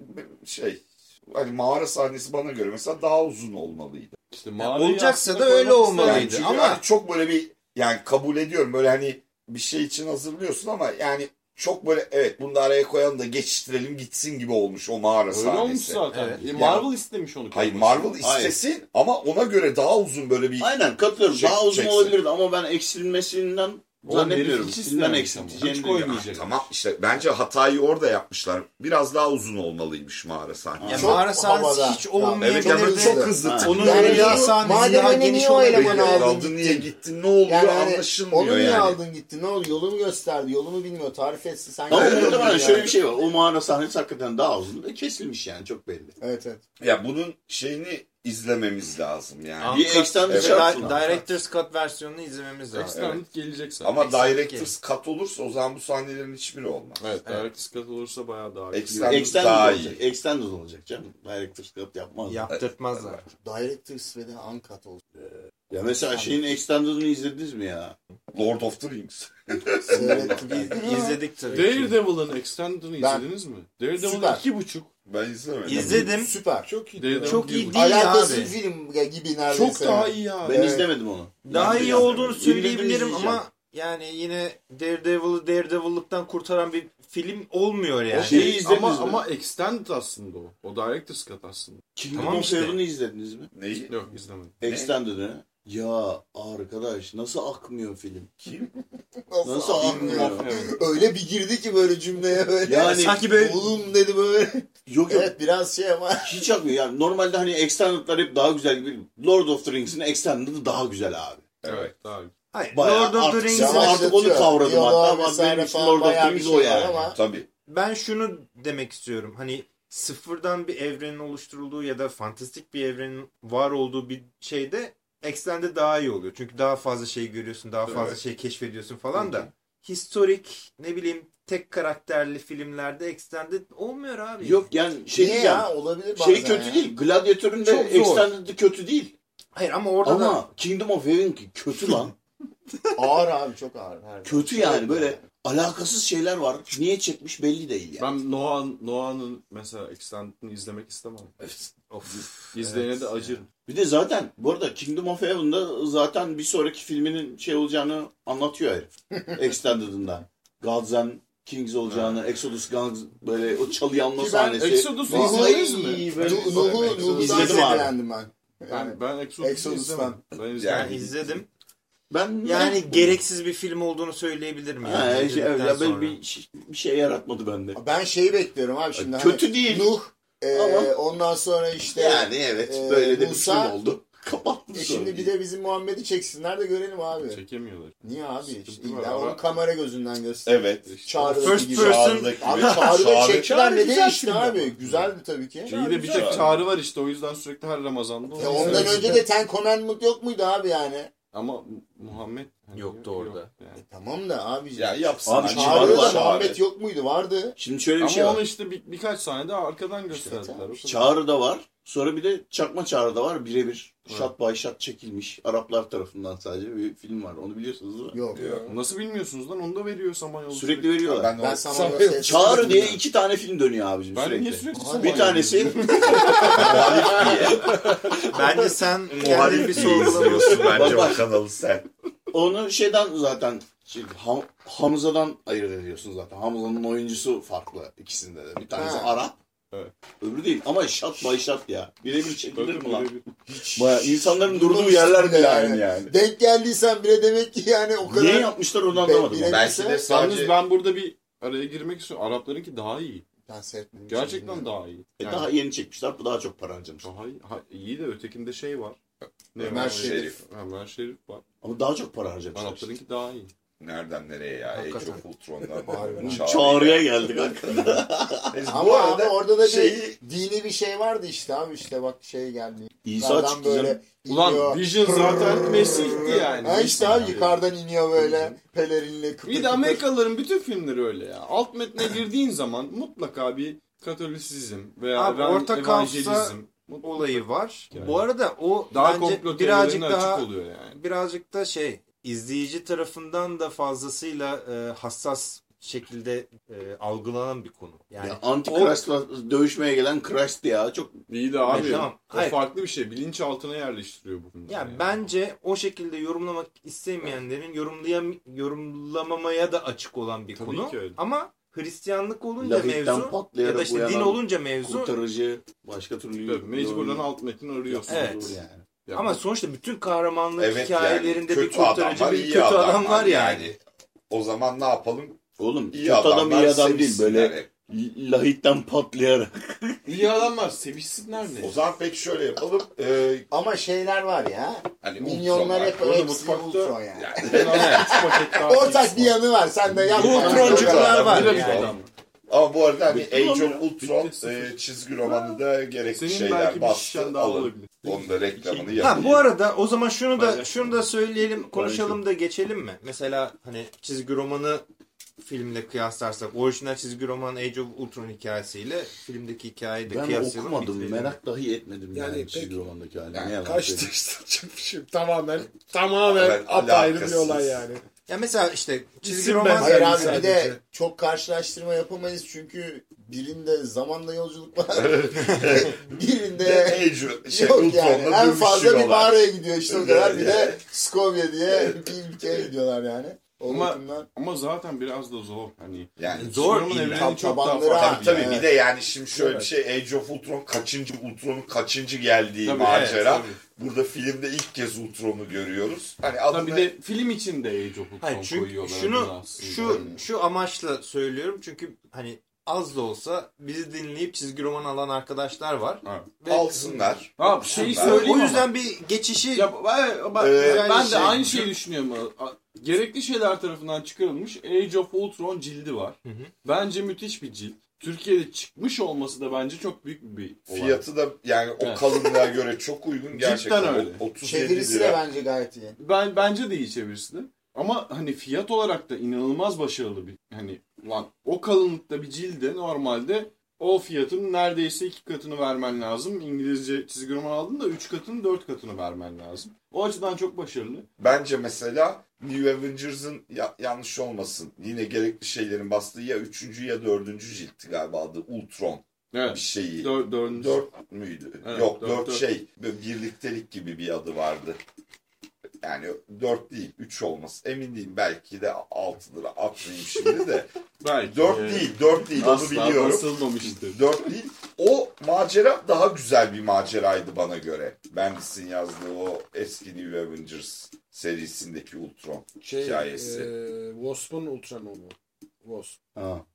Speaker 3: şey hani mağara sahnesi bana göre mesela daha uzun olmalıydı.
Speaker 5: İşte
Speaker 2: Yani olacaksa da öyle olmalıydı.
Speaker 3: Yani çünkü
Speaker 2: ama-
Speaker 3: hani çok böyle bir yani kabul ediyorum böyle hani bir şey için hazırlıyorsun ama yani çok böyle evet bunu da araya koyalım da geçiştirelim gitsin gibi olmuş o mağara
Speaker 5: Öyle olmuş
Speaker 3: sahnesi.
Speaker 5: zaten.
Speaker 2: Evet.
Speaker 5: E, Marvel istemiş onu.
Speaker 3: Hayır. Marvel istesin ama ona göre daha uzun böyle bir
Speaker 1: aynen katılıyorum.
Speaker 3: Çek-
Speaker 1: Daha uzun
Speaker 3: çeksin.
Speaker 1: olabilirdi ama ben eksilmesinden zannetmiyorum.
Speaker 5: ama.
Speaker 1: eksilteceğini
Speaker 5: koymayacak.
Speaker 3: Tamam işte bence hatayı orada yapmışlar. Biraz daha uzun olmalıymış mağara sahnesi.
Speaker 2: Ya
Speaker 4: Çok
Speaker 2: mağara sahnesi hiç
Speaker 3: Evet ya
Speaker 2: olmayabilirdi.
Speaker 3: böyle çok hızlı.
Speaker 1: Ha.
Speaker 2: Onun
Speaker 4: Yani
Speaker 2: öyle
Speaker 4: ya,
Speaker 2: sahnesi
Speaker 4: madem
Speaker 2: daha geniş
Speaker 4: niye o
Speaker 2: olabilir.
Speaker 4: elemanı aldın
Speaker 3: niye gittin ne oluyor
Speaker 4: Yani hani
Speaker 3: anlaşılmıyor
Speaker 4: onu niye
Speaker 3: yani.
Speaker 4: aldın gittin? Ne oldu? Yolunu gösterdi. Yolunu bilmiyor. Tarif etsin. Sen
Speaker 1: Ama muhtemelen
Speaker 4: yani.
Speaker 1: şöyle bir şey var. O mağara sahnesi hakikaten daha uzun ve kesilmiş yani çok belli.
Speaker 4: Evet evet.
Speaker 3: Ya bunun şeyini izlememiz lazım yani.
Speaker 2: Ama-
Speaker 1: Bir extended
Speaker 3: Evet.
Speaker 1: mı?
Speaker 2: Director's Cut versiyonunu izlememiz lazım.
Speaker 5: Extended gelecek zaten.
Speaker 3: Ama
Speaker 2: Extended
Speaker 3: Director's Cut olursa o zaman bu sahnelerin hiçbiri olmaz.
Speaker 5: Evet,
Speaker 2: Evet.
Speaker 5: Director's Cut olursa bayağı daha
Speaker 3: Extended
Speaker 1: Extended
Speaker 3: daha
Speaker 1: olacak.
Speaker 3: iyi.
Speaker 1: Extended olacak canım. Director's Cut yapmaz. Ya.
Speaker 2: Yaptırtmazlar.
Speaker 4: Directors ve de uncut olsun.
Speaker 1: ya mesela şeyin Extended'ını izlediniz mi ya?
Speaker 3: Lord of the Rings. [LAUGHS]
Speaker 4: Seyrettim. [LAUGHS]
Speaker 2: İzledik tabii.
Speaker 5: Daredevil'ın Extended'ını
Speaker 4: Ben-
Speaker 5: izlediniz mi? Daredevil
Speaker 4: Süper.
Speaker 5: iki buçuk.
Speaker 3: Ben izlemedim.
Speaker 2: İzledim.
Speaker 4: Süper.
Speaker 5: Çok iyi.
Speaker 6: Daredevil
Speaker 2: Çok
Speaker 5: bir
Speaker 2: iyi
Speaker 5: buçuk.
Speaker 2: değil
Speaker 4: Alakasız
Speaker 2: abi.
Speaker 4: film gibi neredeyse.
Speaker 5: Çok daha iyi ya.
Speaker 1: Ben
Speaker 4: Evet.
Speaker 1: izlemedim onu.
Speaker 2: Daha
Speaker 1: Ben de
Speaker 2: iyi
Speaker 1: izlemedim.
Speaker 2: olduğunu söyleyebilirim ama yani yine Daredevil'ı Daredevil'lıktan kurtaran bir film olmuyor yani.
Speaker 1: Şeyi
Speaker 5: Şey,
Speaker 1: izlediniz
Speaker 5: ama,
Speaker 1: mi?
Speaker 5: ama Extended aslında o. O Director's Cut aslında.
Speaker 1: Kingdom
Speaker 2: Tamam işte.
Speaker 1: Heaven'ı izlediniz mi?
Speaker 3: Neyi?
Speaker 5: Yok izlemedim.
Speaker 1: Extended'ı. Ya arkadaş nasıl akmıyor film?
Speaker 3: Kim? [LAUGHS]
Speaker 1: Nasıl akmıyor?
Speaker 4: Öyle bir girdi ki böyle cümleye böyle.
Speaker 1: Yani
Speaker 2: Sanki böyle
Speaker 4: Oğlum dedi böyle.
Speaker 1: yok yok
Speaker 4: evet biraz şey ama. [LAUGHS]
Speaker 1: hiç akmıyor. Yani normalde hani Extended'lar hep daha güzel gibi. Lord of the Rings'in Extended'ı daha güzel abi.
Speaker 5: Evet daha iyi.
Speaker 2: Hayır,
Speaker 1: Bayağı
Speaker 2: Lord of the
Speaker 1: artık
Speaker 2: Rings
Speaker 1: artık onu kavradım
Speaker 4: Diyaloğu
Speaker 1: hatta benim için Lord of the Rings
Speaker 4: şey
Speaker 1: o yani.
Speaker 4: Ama
Speaker 3: Tabii.
Speaker 2: Ben şunu demek istiyorum. Hani sıfırdan bir evrenin oluşturulduğu ya da fantastik bir evrenin var olduğu bir şeyde Extended daha iyi oluyor. Çünkü daha fazla şey görüyorsun, daha fazla
Speaker 3: Evet.
Speaker 2: şey keşfediyorsun falan da. Historik ne bileyim tek karakterli filmlerde Extended olmuyor abi.
Speaker 1: Yok yani şey
Speaker 4: niye ya olabilir bazen
Speaker 1: Şey kötü
Speaker 4: ya.
Speaker 1: değil. Gladiatör'ün de. Extended'ı kötü değil.
Speaker 2: Hayır ama orada da
Speaker 1: Ama Kingdom of Heaven ki kötü lan. [LAUGHS]
Speaker 4: Ağır abi çok ağır. Her
Speaker 1: kötü yani böyle alakasız şeyler var. Niye çekmiş belli değil yani.
Speaker 5: Ben Noah, Noah'nın mesela Extended'ını izlemek istemem.
Speaker 2: of.
Speaker 5: İzleyene
Speaker 2: Evet.
Speaker 5: de acırım.
Speaker 1: Bir de zaten bu arada Kingdom of Heaven'da zaten bir sonraki filminin şey olacağını anlatıyor herif. [LAUGHS] Extended'ından. Gods and Kings olacağını, Exodus Guns böyle o çalı yanma sahnesi.
Speaker 5: Exodus'u izlediniz mi?
Speaker 4: Nuh'u
Speaker 1: İzledim abi.
Speaker 4: ben. Yani,
Speaker 5: Ben, ben Exodus'u
Speaker 4: Exodus'tan.
Speaker 5: izlemedim. Ben
Speaker 2: izledim.
Speaker 1: Ben
Speaker 2: Yani gereksiz bir film olduğunu söyleyebilirim.
Speaker 1: Ha,
Speaker 2: Yani,
Speaker 1: şey,
Speaker 2: izledikten
Speaker 1: ya ben
Speaker 2: sonra.
Speaker 1: bir, bir şey yaratmadı bende.
Speaker 4: ben şeyi bekliyorum abi şimdi.
Speaker 1: Kötü
Speaker 4: hani
Speaker 1: değil.
Speaker 4: Nuh e,
Speaker 1: Ama-
Speaker 4: ondan sonra işte
Speaker 1: Yani evet
Speaker 4: e,
Speaker 1: böyle de bir
Speaker 4: Musa-
Speaker 1: film oldu. [LAUGHS] Kapattım
Speaker 4: e,
Speaker 1: sonra.
Speaker 4: şimdi bir de bizim Muhammed'i çeksinler de görelim abi.
Speaker 5: Çekemiyorlar.
Speaker 4: Niye abi?
Speaker 5: Sıkıntı
Speaker 4: İşte illa onu kamera gözünden göster.
Speaker 3: Evet.
Speaker 4: Çağrı'daki
Speaker 2: First
Speaker 4: gibi.
Speaker 2: person-
Speaker 4: Abi. Çağrı'da
Speaker 3: Çağrı-
Speaker 4: çektiler
Speaker 6: Çağrı
Speaker 4: ne değişti abi?
Speaker 6: ama.
Speaker 4: Güzeldi tabii ki.
Speaker 5: İyi de bir tek çağrı var işte o yüzden sürekli her Ramazan'da
Speaker 4: Ya
Speaker 5: onu
Speaker 4: ondan önce de Ten Commandment yok muydu abi yani?
Speaker 5: Ama Muhammed hani
Speaker 2: Yoktu
Speaker 5: yok,
Speaker 2: orada.
Speaker 5: yok yani.
Speaker 4: Tamam da abi.
Speaker 3: Ya yapsınlar.
Speaker 1: Abi,
Speaker 3: Çağrı
Speaker 4: Çağrı'da
Speaker 1: var,
Speaker 4: da Muhammed yok muydu? Vardı.
Speaker 1: Şimdi şöyle bir
Speaker 5: Ama
Speaker 1: şey var.
Speaker 5: onu işte bir, birkaç sahnede arkadan gösterdiler. O kadar.
Speaker 1: Çağrı da var. Sonra bir de Çakma Çağrı da var. Birebir
Speaker 5: Evet.
Speaker 1: shot by shot çekilmiş. Araplar tarafından sadece bir film var. Onu biliyorsunuz değil mi?
Speaker 4: Yok.
Speaker 5: Nasıl bilmiyorsunuz lan? Onu da veriyor Samanyolu.
Speaker 1: Sürekli veriyorlar.
Speaker 3: Ben,
Speaker 4: Ben göstereyim.
Speaker 1: Çağrı diye iki tane film dönüyor abicim
Speaker 5: Ben
Speaker 1: sürekli.
Speaker 5: niye sürekli
Speaker 4: Bir
Speaker 5: Samanyolu
Speaker 1: Bir tanesi
Speaker 3: muhalif diye.
Speaker 2: Bence sen kendin
Speaker 3: Muhalif
Speaker 2: bir
Speaker 3: diye
Speaker 2: sorgulama.
Speaker 3: izliyorsun bence
Speaker 1: Bak,
Speaker 3: o kanalı sen.
Speaker 1: onu şeyden zaten şey, Ham- Hamza'dan ayırt ediyorsun zaten. Hamza'nın oyuncusu farklı ikisinde de. Bir tanesi
Speaker 4: Ha.
Speaker 1: Arap.
Speaker 5: Evet.
Speaker 1: Öbürü değil ama by shot ya. Birebir çekilir mi lan? Baya insanların durduğu yerler
Speaker 4: bile
Speaker 1: aynı yani.
Speaker 4: Denk geldiysen bile demek ki yani o kadar.
Speaker 1: Niye yapmışlar onu anlamadım.
Speaker 4: Ben-
Speaker 3: Belki de
Speaker 5: Yalnız
Speaker 3: sadece
Speaker 5: ben burada bir araya girmek istiyorum. Araplarınki daha iyi.
Speaker 4: Ben seyretmedim.
Speaker 5: Gerçekten daha iyi.
Speaker 1: E
Speaker 5: Yani
Speaker 1: daha yeni çekmişler. Bu daha çok para harcamış.
Speaker 5: daha iyi. Ha, iyi de ötekinde şey var. Ne
Speaker 4: Ömer
Speaker 5: var?
Speaker 4: Şerif.
Speaker 5: Ömer Şerif var.
Speaker 1: Ama daha çok para harcamışlar.
Speaker 5: Araplarınki daha iyi.
Speaker 3: Nereden nereye ya? Age of Ultron'dan.
Speaker 1: Çağrı'ya geldik hakikaten.
Speaker 4: Ama
Speaker 3: bu
Speaker 4: abi
Speaker 3: arada
Speaker 4: orada da
Speaker 3: şeyi
Speaker 4: bir dini bir şey vardı işte abi işte bak şey geldi.
Speaker 1: İsa çıktı canım.
Speaker 5: Ulan
Speaker 4: iniyor.
Speaker 5: Vision zaten Mesih'ti yani.
Speaker 4: Ha işte abi yukarıdan iniyor böyle pelerinle kıpır
Speaker 5: Bir de. Amerikalıların bütün filmleri öyle ya. Alt metne girdiğin zaman mutlaka bir Katolisizm veya
Speaker 2: Abi orta
Speaker 5: evangelizm
Speaker 2: olayı var.
Speaker 5: Yani.
Speaker 2: Bu arada o
Speaker 5: daha
Speaker 2: bence birazcık daha
Speaker 5: açık oluyor yani.
Speaker 2: birazcık da şey izleyici tarafından da fazlasıyla e, hassas şekilde e, algılanan bir konu. Yani
Speaker 1: Ya Antichrist'la dövüşmeye gelen Christ ya. Çok
Speaker 5: İyi de abi.
Speaker 2: Tamam.
Speaker 5: O
Speaker 2: Hayır.
Speaker 5: farklı bir şey. Bilinçaltına yerleştiriyor bu filmleri.
Speaker 2: Ya
Speaker 5: yani.
Speaker 2: bence o şekilde yorumlamak istemeyenlerin yorumlayam yorumlamamaya da açık olan bir
Speaker 5: Tabii
Speaker 2: konu.
Speaker 5: ki öyle.
Speaker 2: Ama Hristiyanlık olunca
Speaker 1: lahitten
Speaker 2: mevzu ya da işte din olunca mevzu
Speaker 1: kurtarıcı başka türlü
Speaker 5: mecburen alt metin arıyorsun.
Speaker 2: Evet.
Speaker 1: Yani.
Speaker 5: Ya
Speaker 2: ama sonuçta bütün kahramanlık
Speaker 3: Evet
Speaker 2: hikayelerinde
Speaker 3: yani
Speaker 2: bir
Speaker 3: kötü
Speaker 2: kurtarıcı
Speaker 3: adam var,
Speaker 2: bir kötü adam,
Speaker 3: adam
Speaker 2: var yani.
Speaker 3: O zaman ne yapalım?
Speaker 1: Oğlum
Speaker 3: İyi
Speaker 1: kötü adam iyi adam değil böyle lahitten patlayarak. [LAUGHS]
Speaker 5: İyi adamlar sevişsinler ne?
Speaker 3: O zaman peki şöyle yapalım. Ee,
Speaker 4: Ama şeyler var ya.
Speaker 3: hani
Speaker 4: Minyonlar hep hepsi
Speaker 5: mutfakta-
Speaker 4: Ultron yani.
Speaker 3: Yani, [LAUGHS] [LAUGHS]
Speaker 4: Ortak bir yanı var. Sen de yapma.
Speaker 2: Ultroncular var yani.
Speaker 3: Ama bu arada hani
Speaker 1: Bitti
Speaker 3: Age of. Ultron e, çizgi romanı da gerekli
Speaker 5: Senin
Speaker 3: şeyler
Speaker 5: belki bir
Speaker 3: bastı.
Speaker 5: şişen daha
Speaker 3: Alın.
Speaker 5: olabilir.
Speaker 3: Onun da reklamını
Speaker 2: Ha
Speaker 3: yapayım.
Speaker 2: bu arada o zaman şunu da şunu da söyleyelim, konuşalım da geçelim mi? Mesela hani çizgi romanı filmle kıyaslarsak orijinal çizgi roman Age of Ultron hikayesiyle filmdeki hikayeyi de
Speaker 1: Ben
Speaker 2: kıyaslayalım.
Speaker 1: okumadım.
Speaker 2: bitirelim.
Speaker 1: Merak dahi etmedim yani,
Speaker 6: Yani
Speaker 1: çizgi romandaki halini.
Speaker 3: Yani
Speaker 1: Ne yalan
Speaker 6: Kaç
Speaker 1: söyleyeyim.
Speaker 6: değiştirecek bir şey. Tamamen, tamamen
Speaker 3: Evet,
Speaker 6: apayrı bir
Speaker 3: alakasız.
Speaker 6: olay yani.
Speaker 2: Ya mesela işte çizgi
Speaker 6: İsim
Speaker 2: roman
Speaker 4: Hayır abi bir
Speaker 6: sadece.
Speaker 4: de çok karşılaştırma yapamayız çünkü birinde zamanda yolculuk var. [LAUGHS] birinde
Speaker 3: şey,
Speaker 4: yok yani. En fazla bir mağaraya gidiyor işte o kadar. Bir de. Skovya diye bir ülkeye gidiyorlar yani. O
Speaker 5: Ama-
Speaker 4: bakımdan.
Speaker 5: Ama zaten biraz da zor. Hani
Speaker 3: Yani
Speaker 2: Zor,
Speaker 5: evreni çok daha
Speaker 4: tabanları
Speaker 5: farklı.
Speaker 3: Tabii tabii
Speaker 4: Evet.
Speaker 3: bir de yani şimdi şöyle
Speaker 6: Evet.
Speaker 3: bir şey Age of Ultron kaçıncı Ultron'un kaçıncı geldiği
Speaker 5: Tabii,
Speaker 3: macera.
Speaker 5: evet, tabii.
Speaker 3: Burada filmde ilk kez Ultron'u görüyoruz. Hani adını
Speaker 5: Tabii de film için de Age of Ultron
Speaker 2: Hayır, çünkü
Speaker 5: koyuyorlar.
Speaker 2: şunu şu şu amaçla söylüyorum çünkü hani az da olsa bizi dinleyip çizgi roman alan arkadaşlar var. Ve
Speaker 3: alsınlar.
Speaker 5: Ha, şeyi söyleyeyim
Speaker 2: o yüzden bir geçişi
Speaker 5: Ya ben, ben,
Speaker 3: Ee,
Speaker 5: ben de
Speaker 2: şey-
Speaker 5: aynı şeyi düşünüyorum. Gerekli şeyler tarafından çıkarılmış Age of Ultron cildi var.
Speaker 2: Hı hı.
Speaker 5: Bence müthiş bir cilt. Türkiye'de çıkmış olması da bence çok büyük bir olay.
Speaker 3: Fiyatı da yani o
Speaker 5: Evet.
Speaker 3: kalınlığa göre çok uygun gerçekten.
Speaker 5: öyle.
Speaker 3: O- 37
Speaker 4: Çevirisi de
Speaker 3: lira.
Speaker 4: bence gayet iyi.
Speaker 5: Ben bence de iyi çevirisi de. Ama hani fiyat olarak da inanılmaz başarılı bir hani lan o kalınlıkta bir cilde normalde o fiyatın neredeyse iki katını vermen lazım. İngilizce çizgi roman aldın da üç katını dört katını vermen lazım. O açıdan çok başarılı.
Speaker 3: Bence mesela New Avengers'ın ya- yanlış olmasın. Yine gerekli şeylerin bastığı ya üçüncü ya dördüncü ciltti galiba adı Ultron bir
Speaker 5: Evet.
Speaker 3: şeyi.
Speaker 5: Dör, dördüncü.
Speaker 3: Dört müydü?
Speaker 5: Evet,
Speaker 3: Yok
Speaker 5: dört,
Speaker 3: dört,
Speaker 5: dört.
Speaker 3: şey böyle birliktelik gibi bir adı vardı. Yani dört değil üç olması emin değilim belki de altıdır atmayayım şimdi de. [LAUGHS]
Speaker 5: Belki.
Speaker 3: Dört
Speaker 5: Ee,
Speaker 3: değil dört değil onu
Speaker 5: Asla
Speaker 3: biliyorum.
Speaker 5: basılmamıştır.
Speaker 3: Dört değil. O macera daha güzel bir maceraydı bana göre. Bendis'in yazdığı o eski New Avengers serisindeki Ultron
Speaker 6: Şey,
Speaker 3: hikayesi.
Speaker 6: e, Wasp'ın Ultron'u mu? Wasp.
Speaker 1: Ha.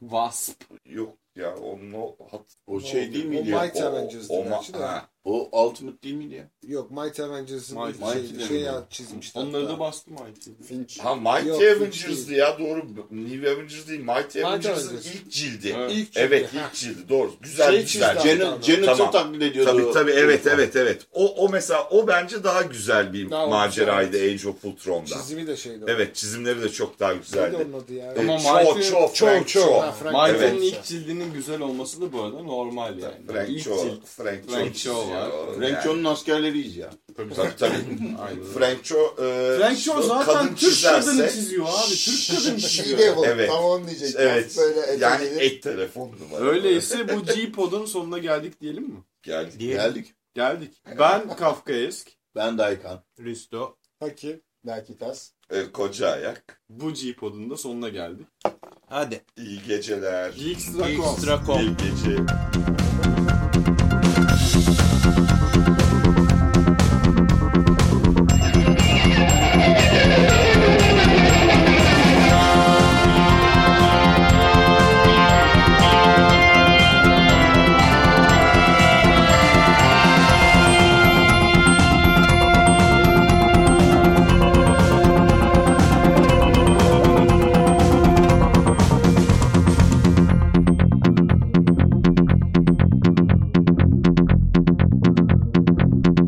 Speaker 5: Wasp.
Speaker 3: Yok ya onun o hat...
Speaker 1: O şey değil
Speaker 6: O
Speaker 1: miydi ya?
Speaker 6: Mighty Avengers'dı
Speaker 3: o, ma-
Speaker 6: gerçi de.
Speaker 3: ha.
Speaker 1: O Ultimate değil miydi ya?
Speaker 6: Yok Mighty Avengers'ın
Speaker 5: Mighty-
Speaker 6: şey,
Speaker 1: Mighty
Speaker 6: şey
Speaker 1: mi?
Speaker 6: çizmişti.
Speaker 5: Onları
Speaker 6: hatta.
Speaker 5: da bastım IT'de.
Speaker 4: Finch.
Speaker 3: Ha Mighty
Speaker 6: Yok,
Speaker 3: Avengers'dı ya doğru. New Avengers değil. Mighty, Avengers'ın
Speaker 6: Avengers.
Speaker 3: ilk cildi.
Speaker 5: Evet.
Speaker 6: İlk cildi,
Speaker 3: Evet ilk cildi doğru. Güzel
Speaker 6: Şey
Speaker 3: güzel. Janet-
Speaker 1: Janet'ı
Speaker 3: Tamam.
Speaker 1: taklit ediyordu.
Speaker 3: Tabii tabii evet evet evet. O, o mesela o bence daha güzel bir
Speaker 6: Daha
Speaker 3: maceraydı
Speaker 6: güzel.
Speaker 3: Age of Ultron'da.
Speaker 6: Çizimi de şeydi.
Speaker 3: Evet çizimleri de çok daha
Speaker 6: Neydi
Speaker 3: güzeldi.
Speaker 6: onun adı ya?
Speaker 5: Ama Mighty-
Speaker 3: Cho,
Speaker 6: Cho,
Speaker 5: Mighty'nin
Speaker 3: Evet.
Speaker 5: ilk cildinin güzel olması da bu arada normal yani.
Speaker 3: Frank
Speaker 5: ilk
Speaker 3: Cho.
Speaker 5: cilt.
Speaker 3: Frank Cho.
Speaker 5: Var.
Speaker 3: Yani.
Speaker 1: Frank John'un askerleriyiz ya.
Speaker 5: Tabii
Speaker 3: Tabii tabii. [LAUGHS]
Speaker 5: Aynen.
Speaker 3: Frank Cho, e,
Speaker 5: Frank Cho zaten
Speaker 3: kadın
Speaker 5: Türk
Speaker 3: çizerse-
Speaker 5: kadını çiziyor abi. Türk kadını çiziyor.
Speaker 4: Devil.
Speaker 3: Evet.
Speaker 4: Tam onu diyecektim.
Speaker 3: Evet.
Speaker 4: Böyle et
Speaker 3: yani et telefon numara.
Speaker 5: Öyleyse bu G-Pod'un sonuna geldik diyelim mi?
Speaker 3: Geldi.
Speaker 2: diye
Speaker 1: Geldik.
Speaker 5: Geldik. Ben Kafkaesk.
Speaker 1: Ben Daykan.
Speaker 2: Risto.
Speaker 6: Haki.
Speaker 4: Belki tas.
Speaker 3: E, koca ayak.
Speaker 5: Bu G-Pod'un da sonuna geldik.
Speaker 2: Hadi.
Speaker 3: İyi geceler.
Speaker 5: Geekstra.com
Speaker 2: Extra.com.
Speaker 3: İyi gece.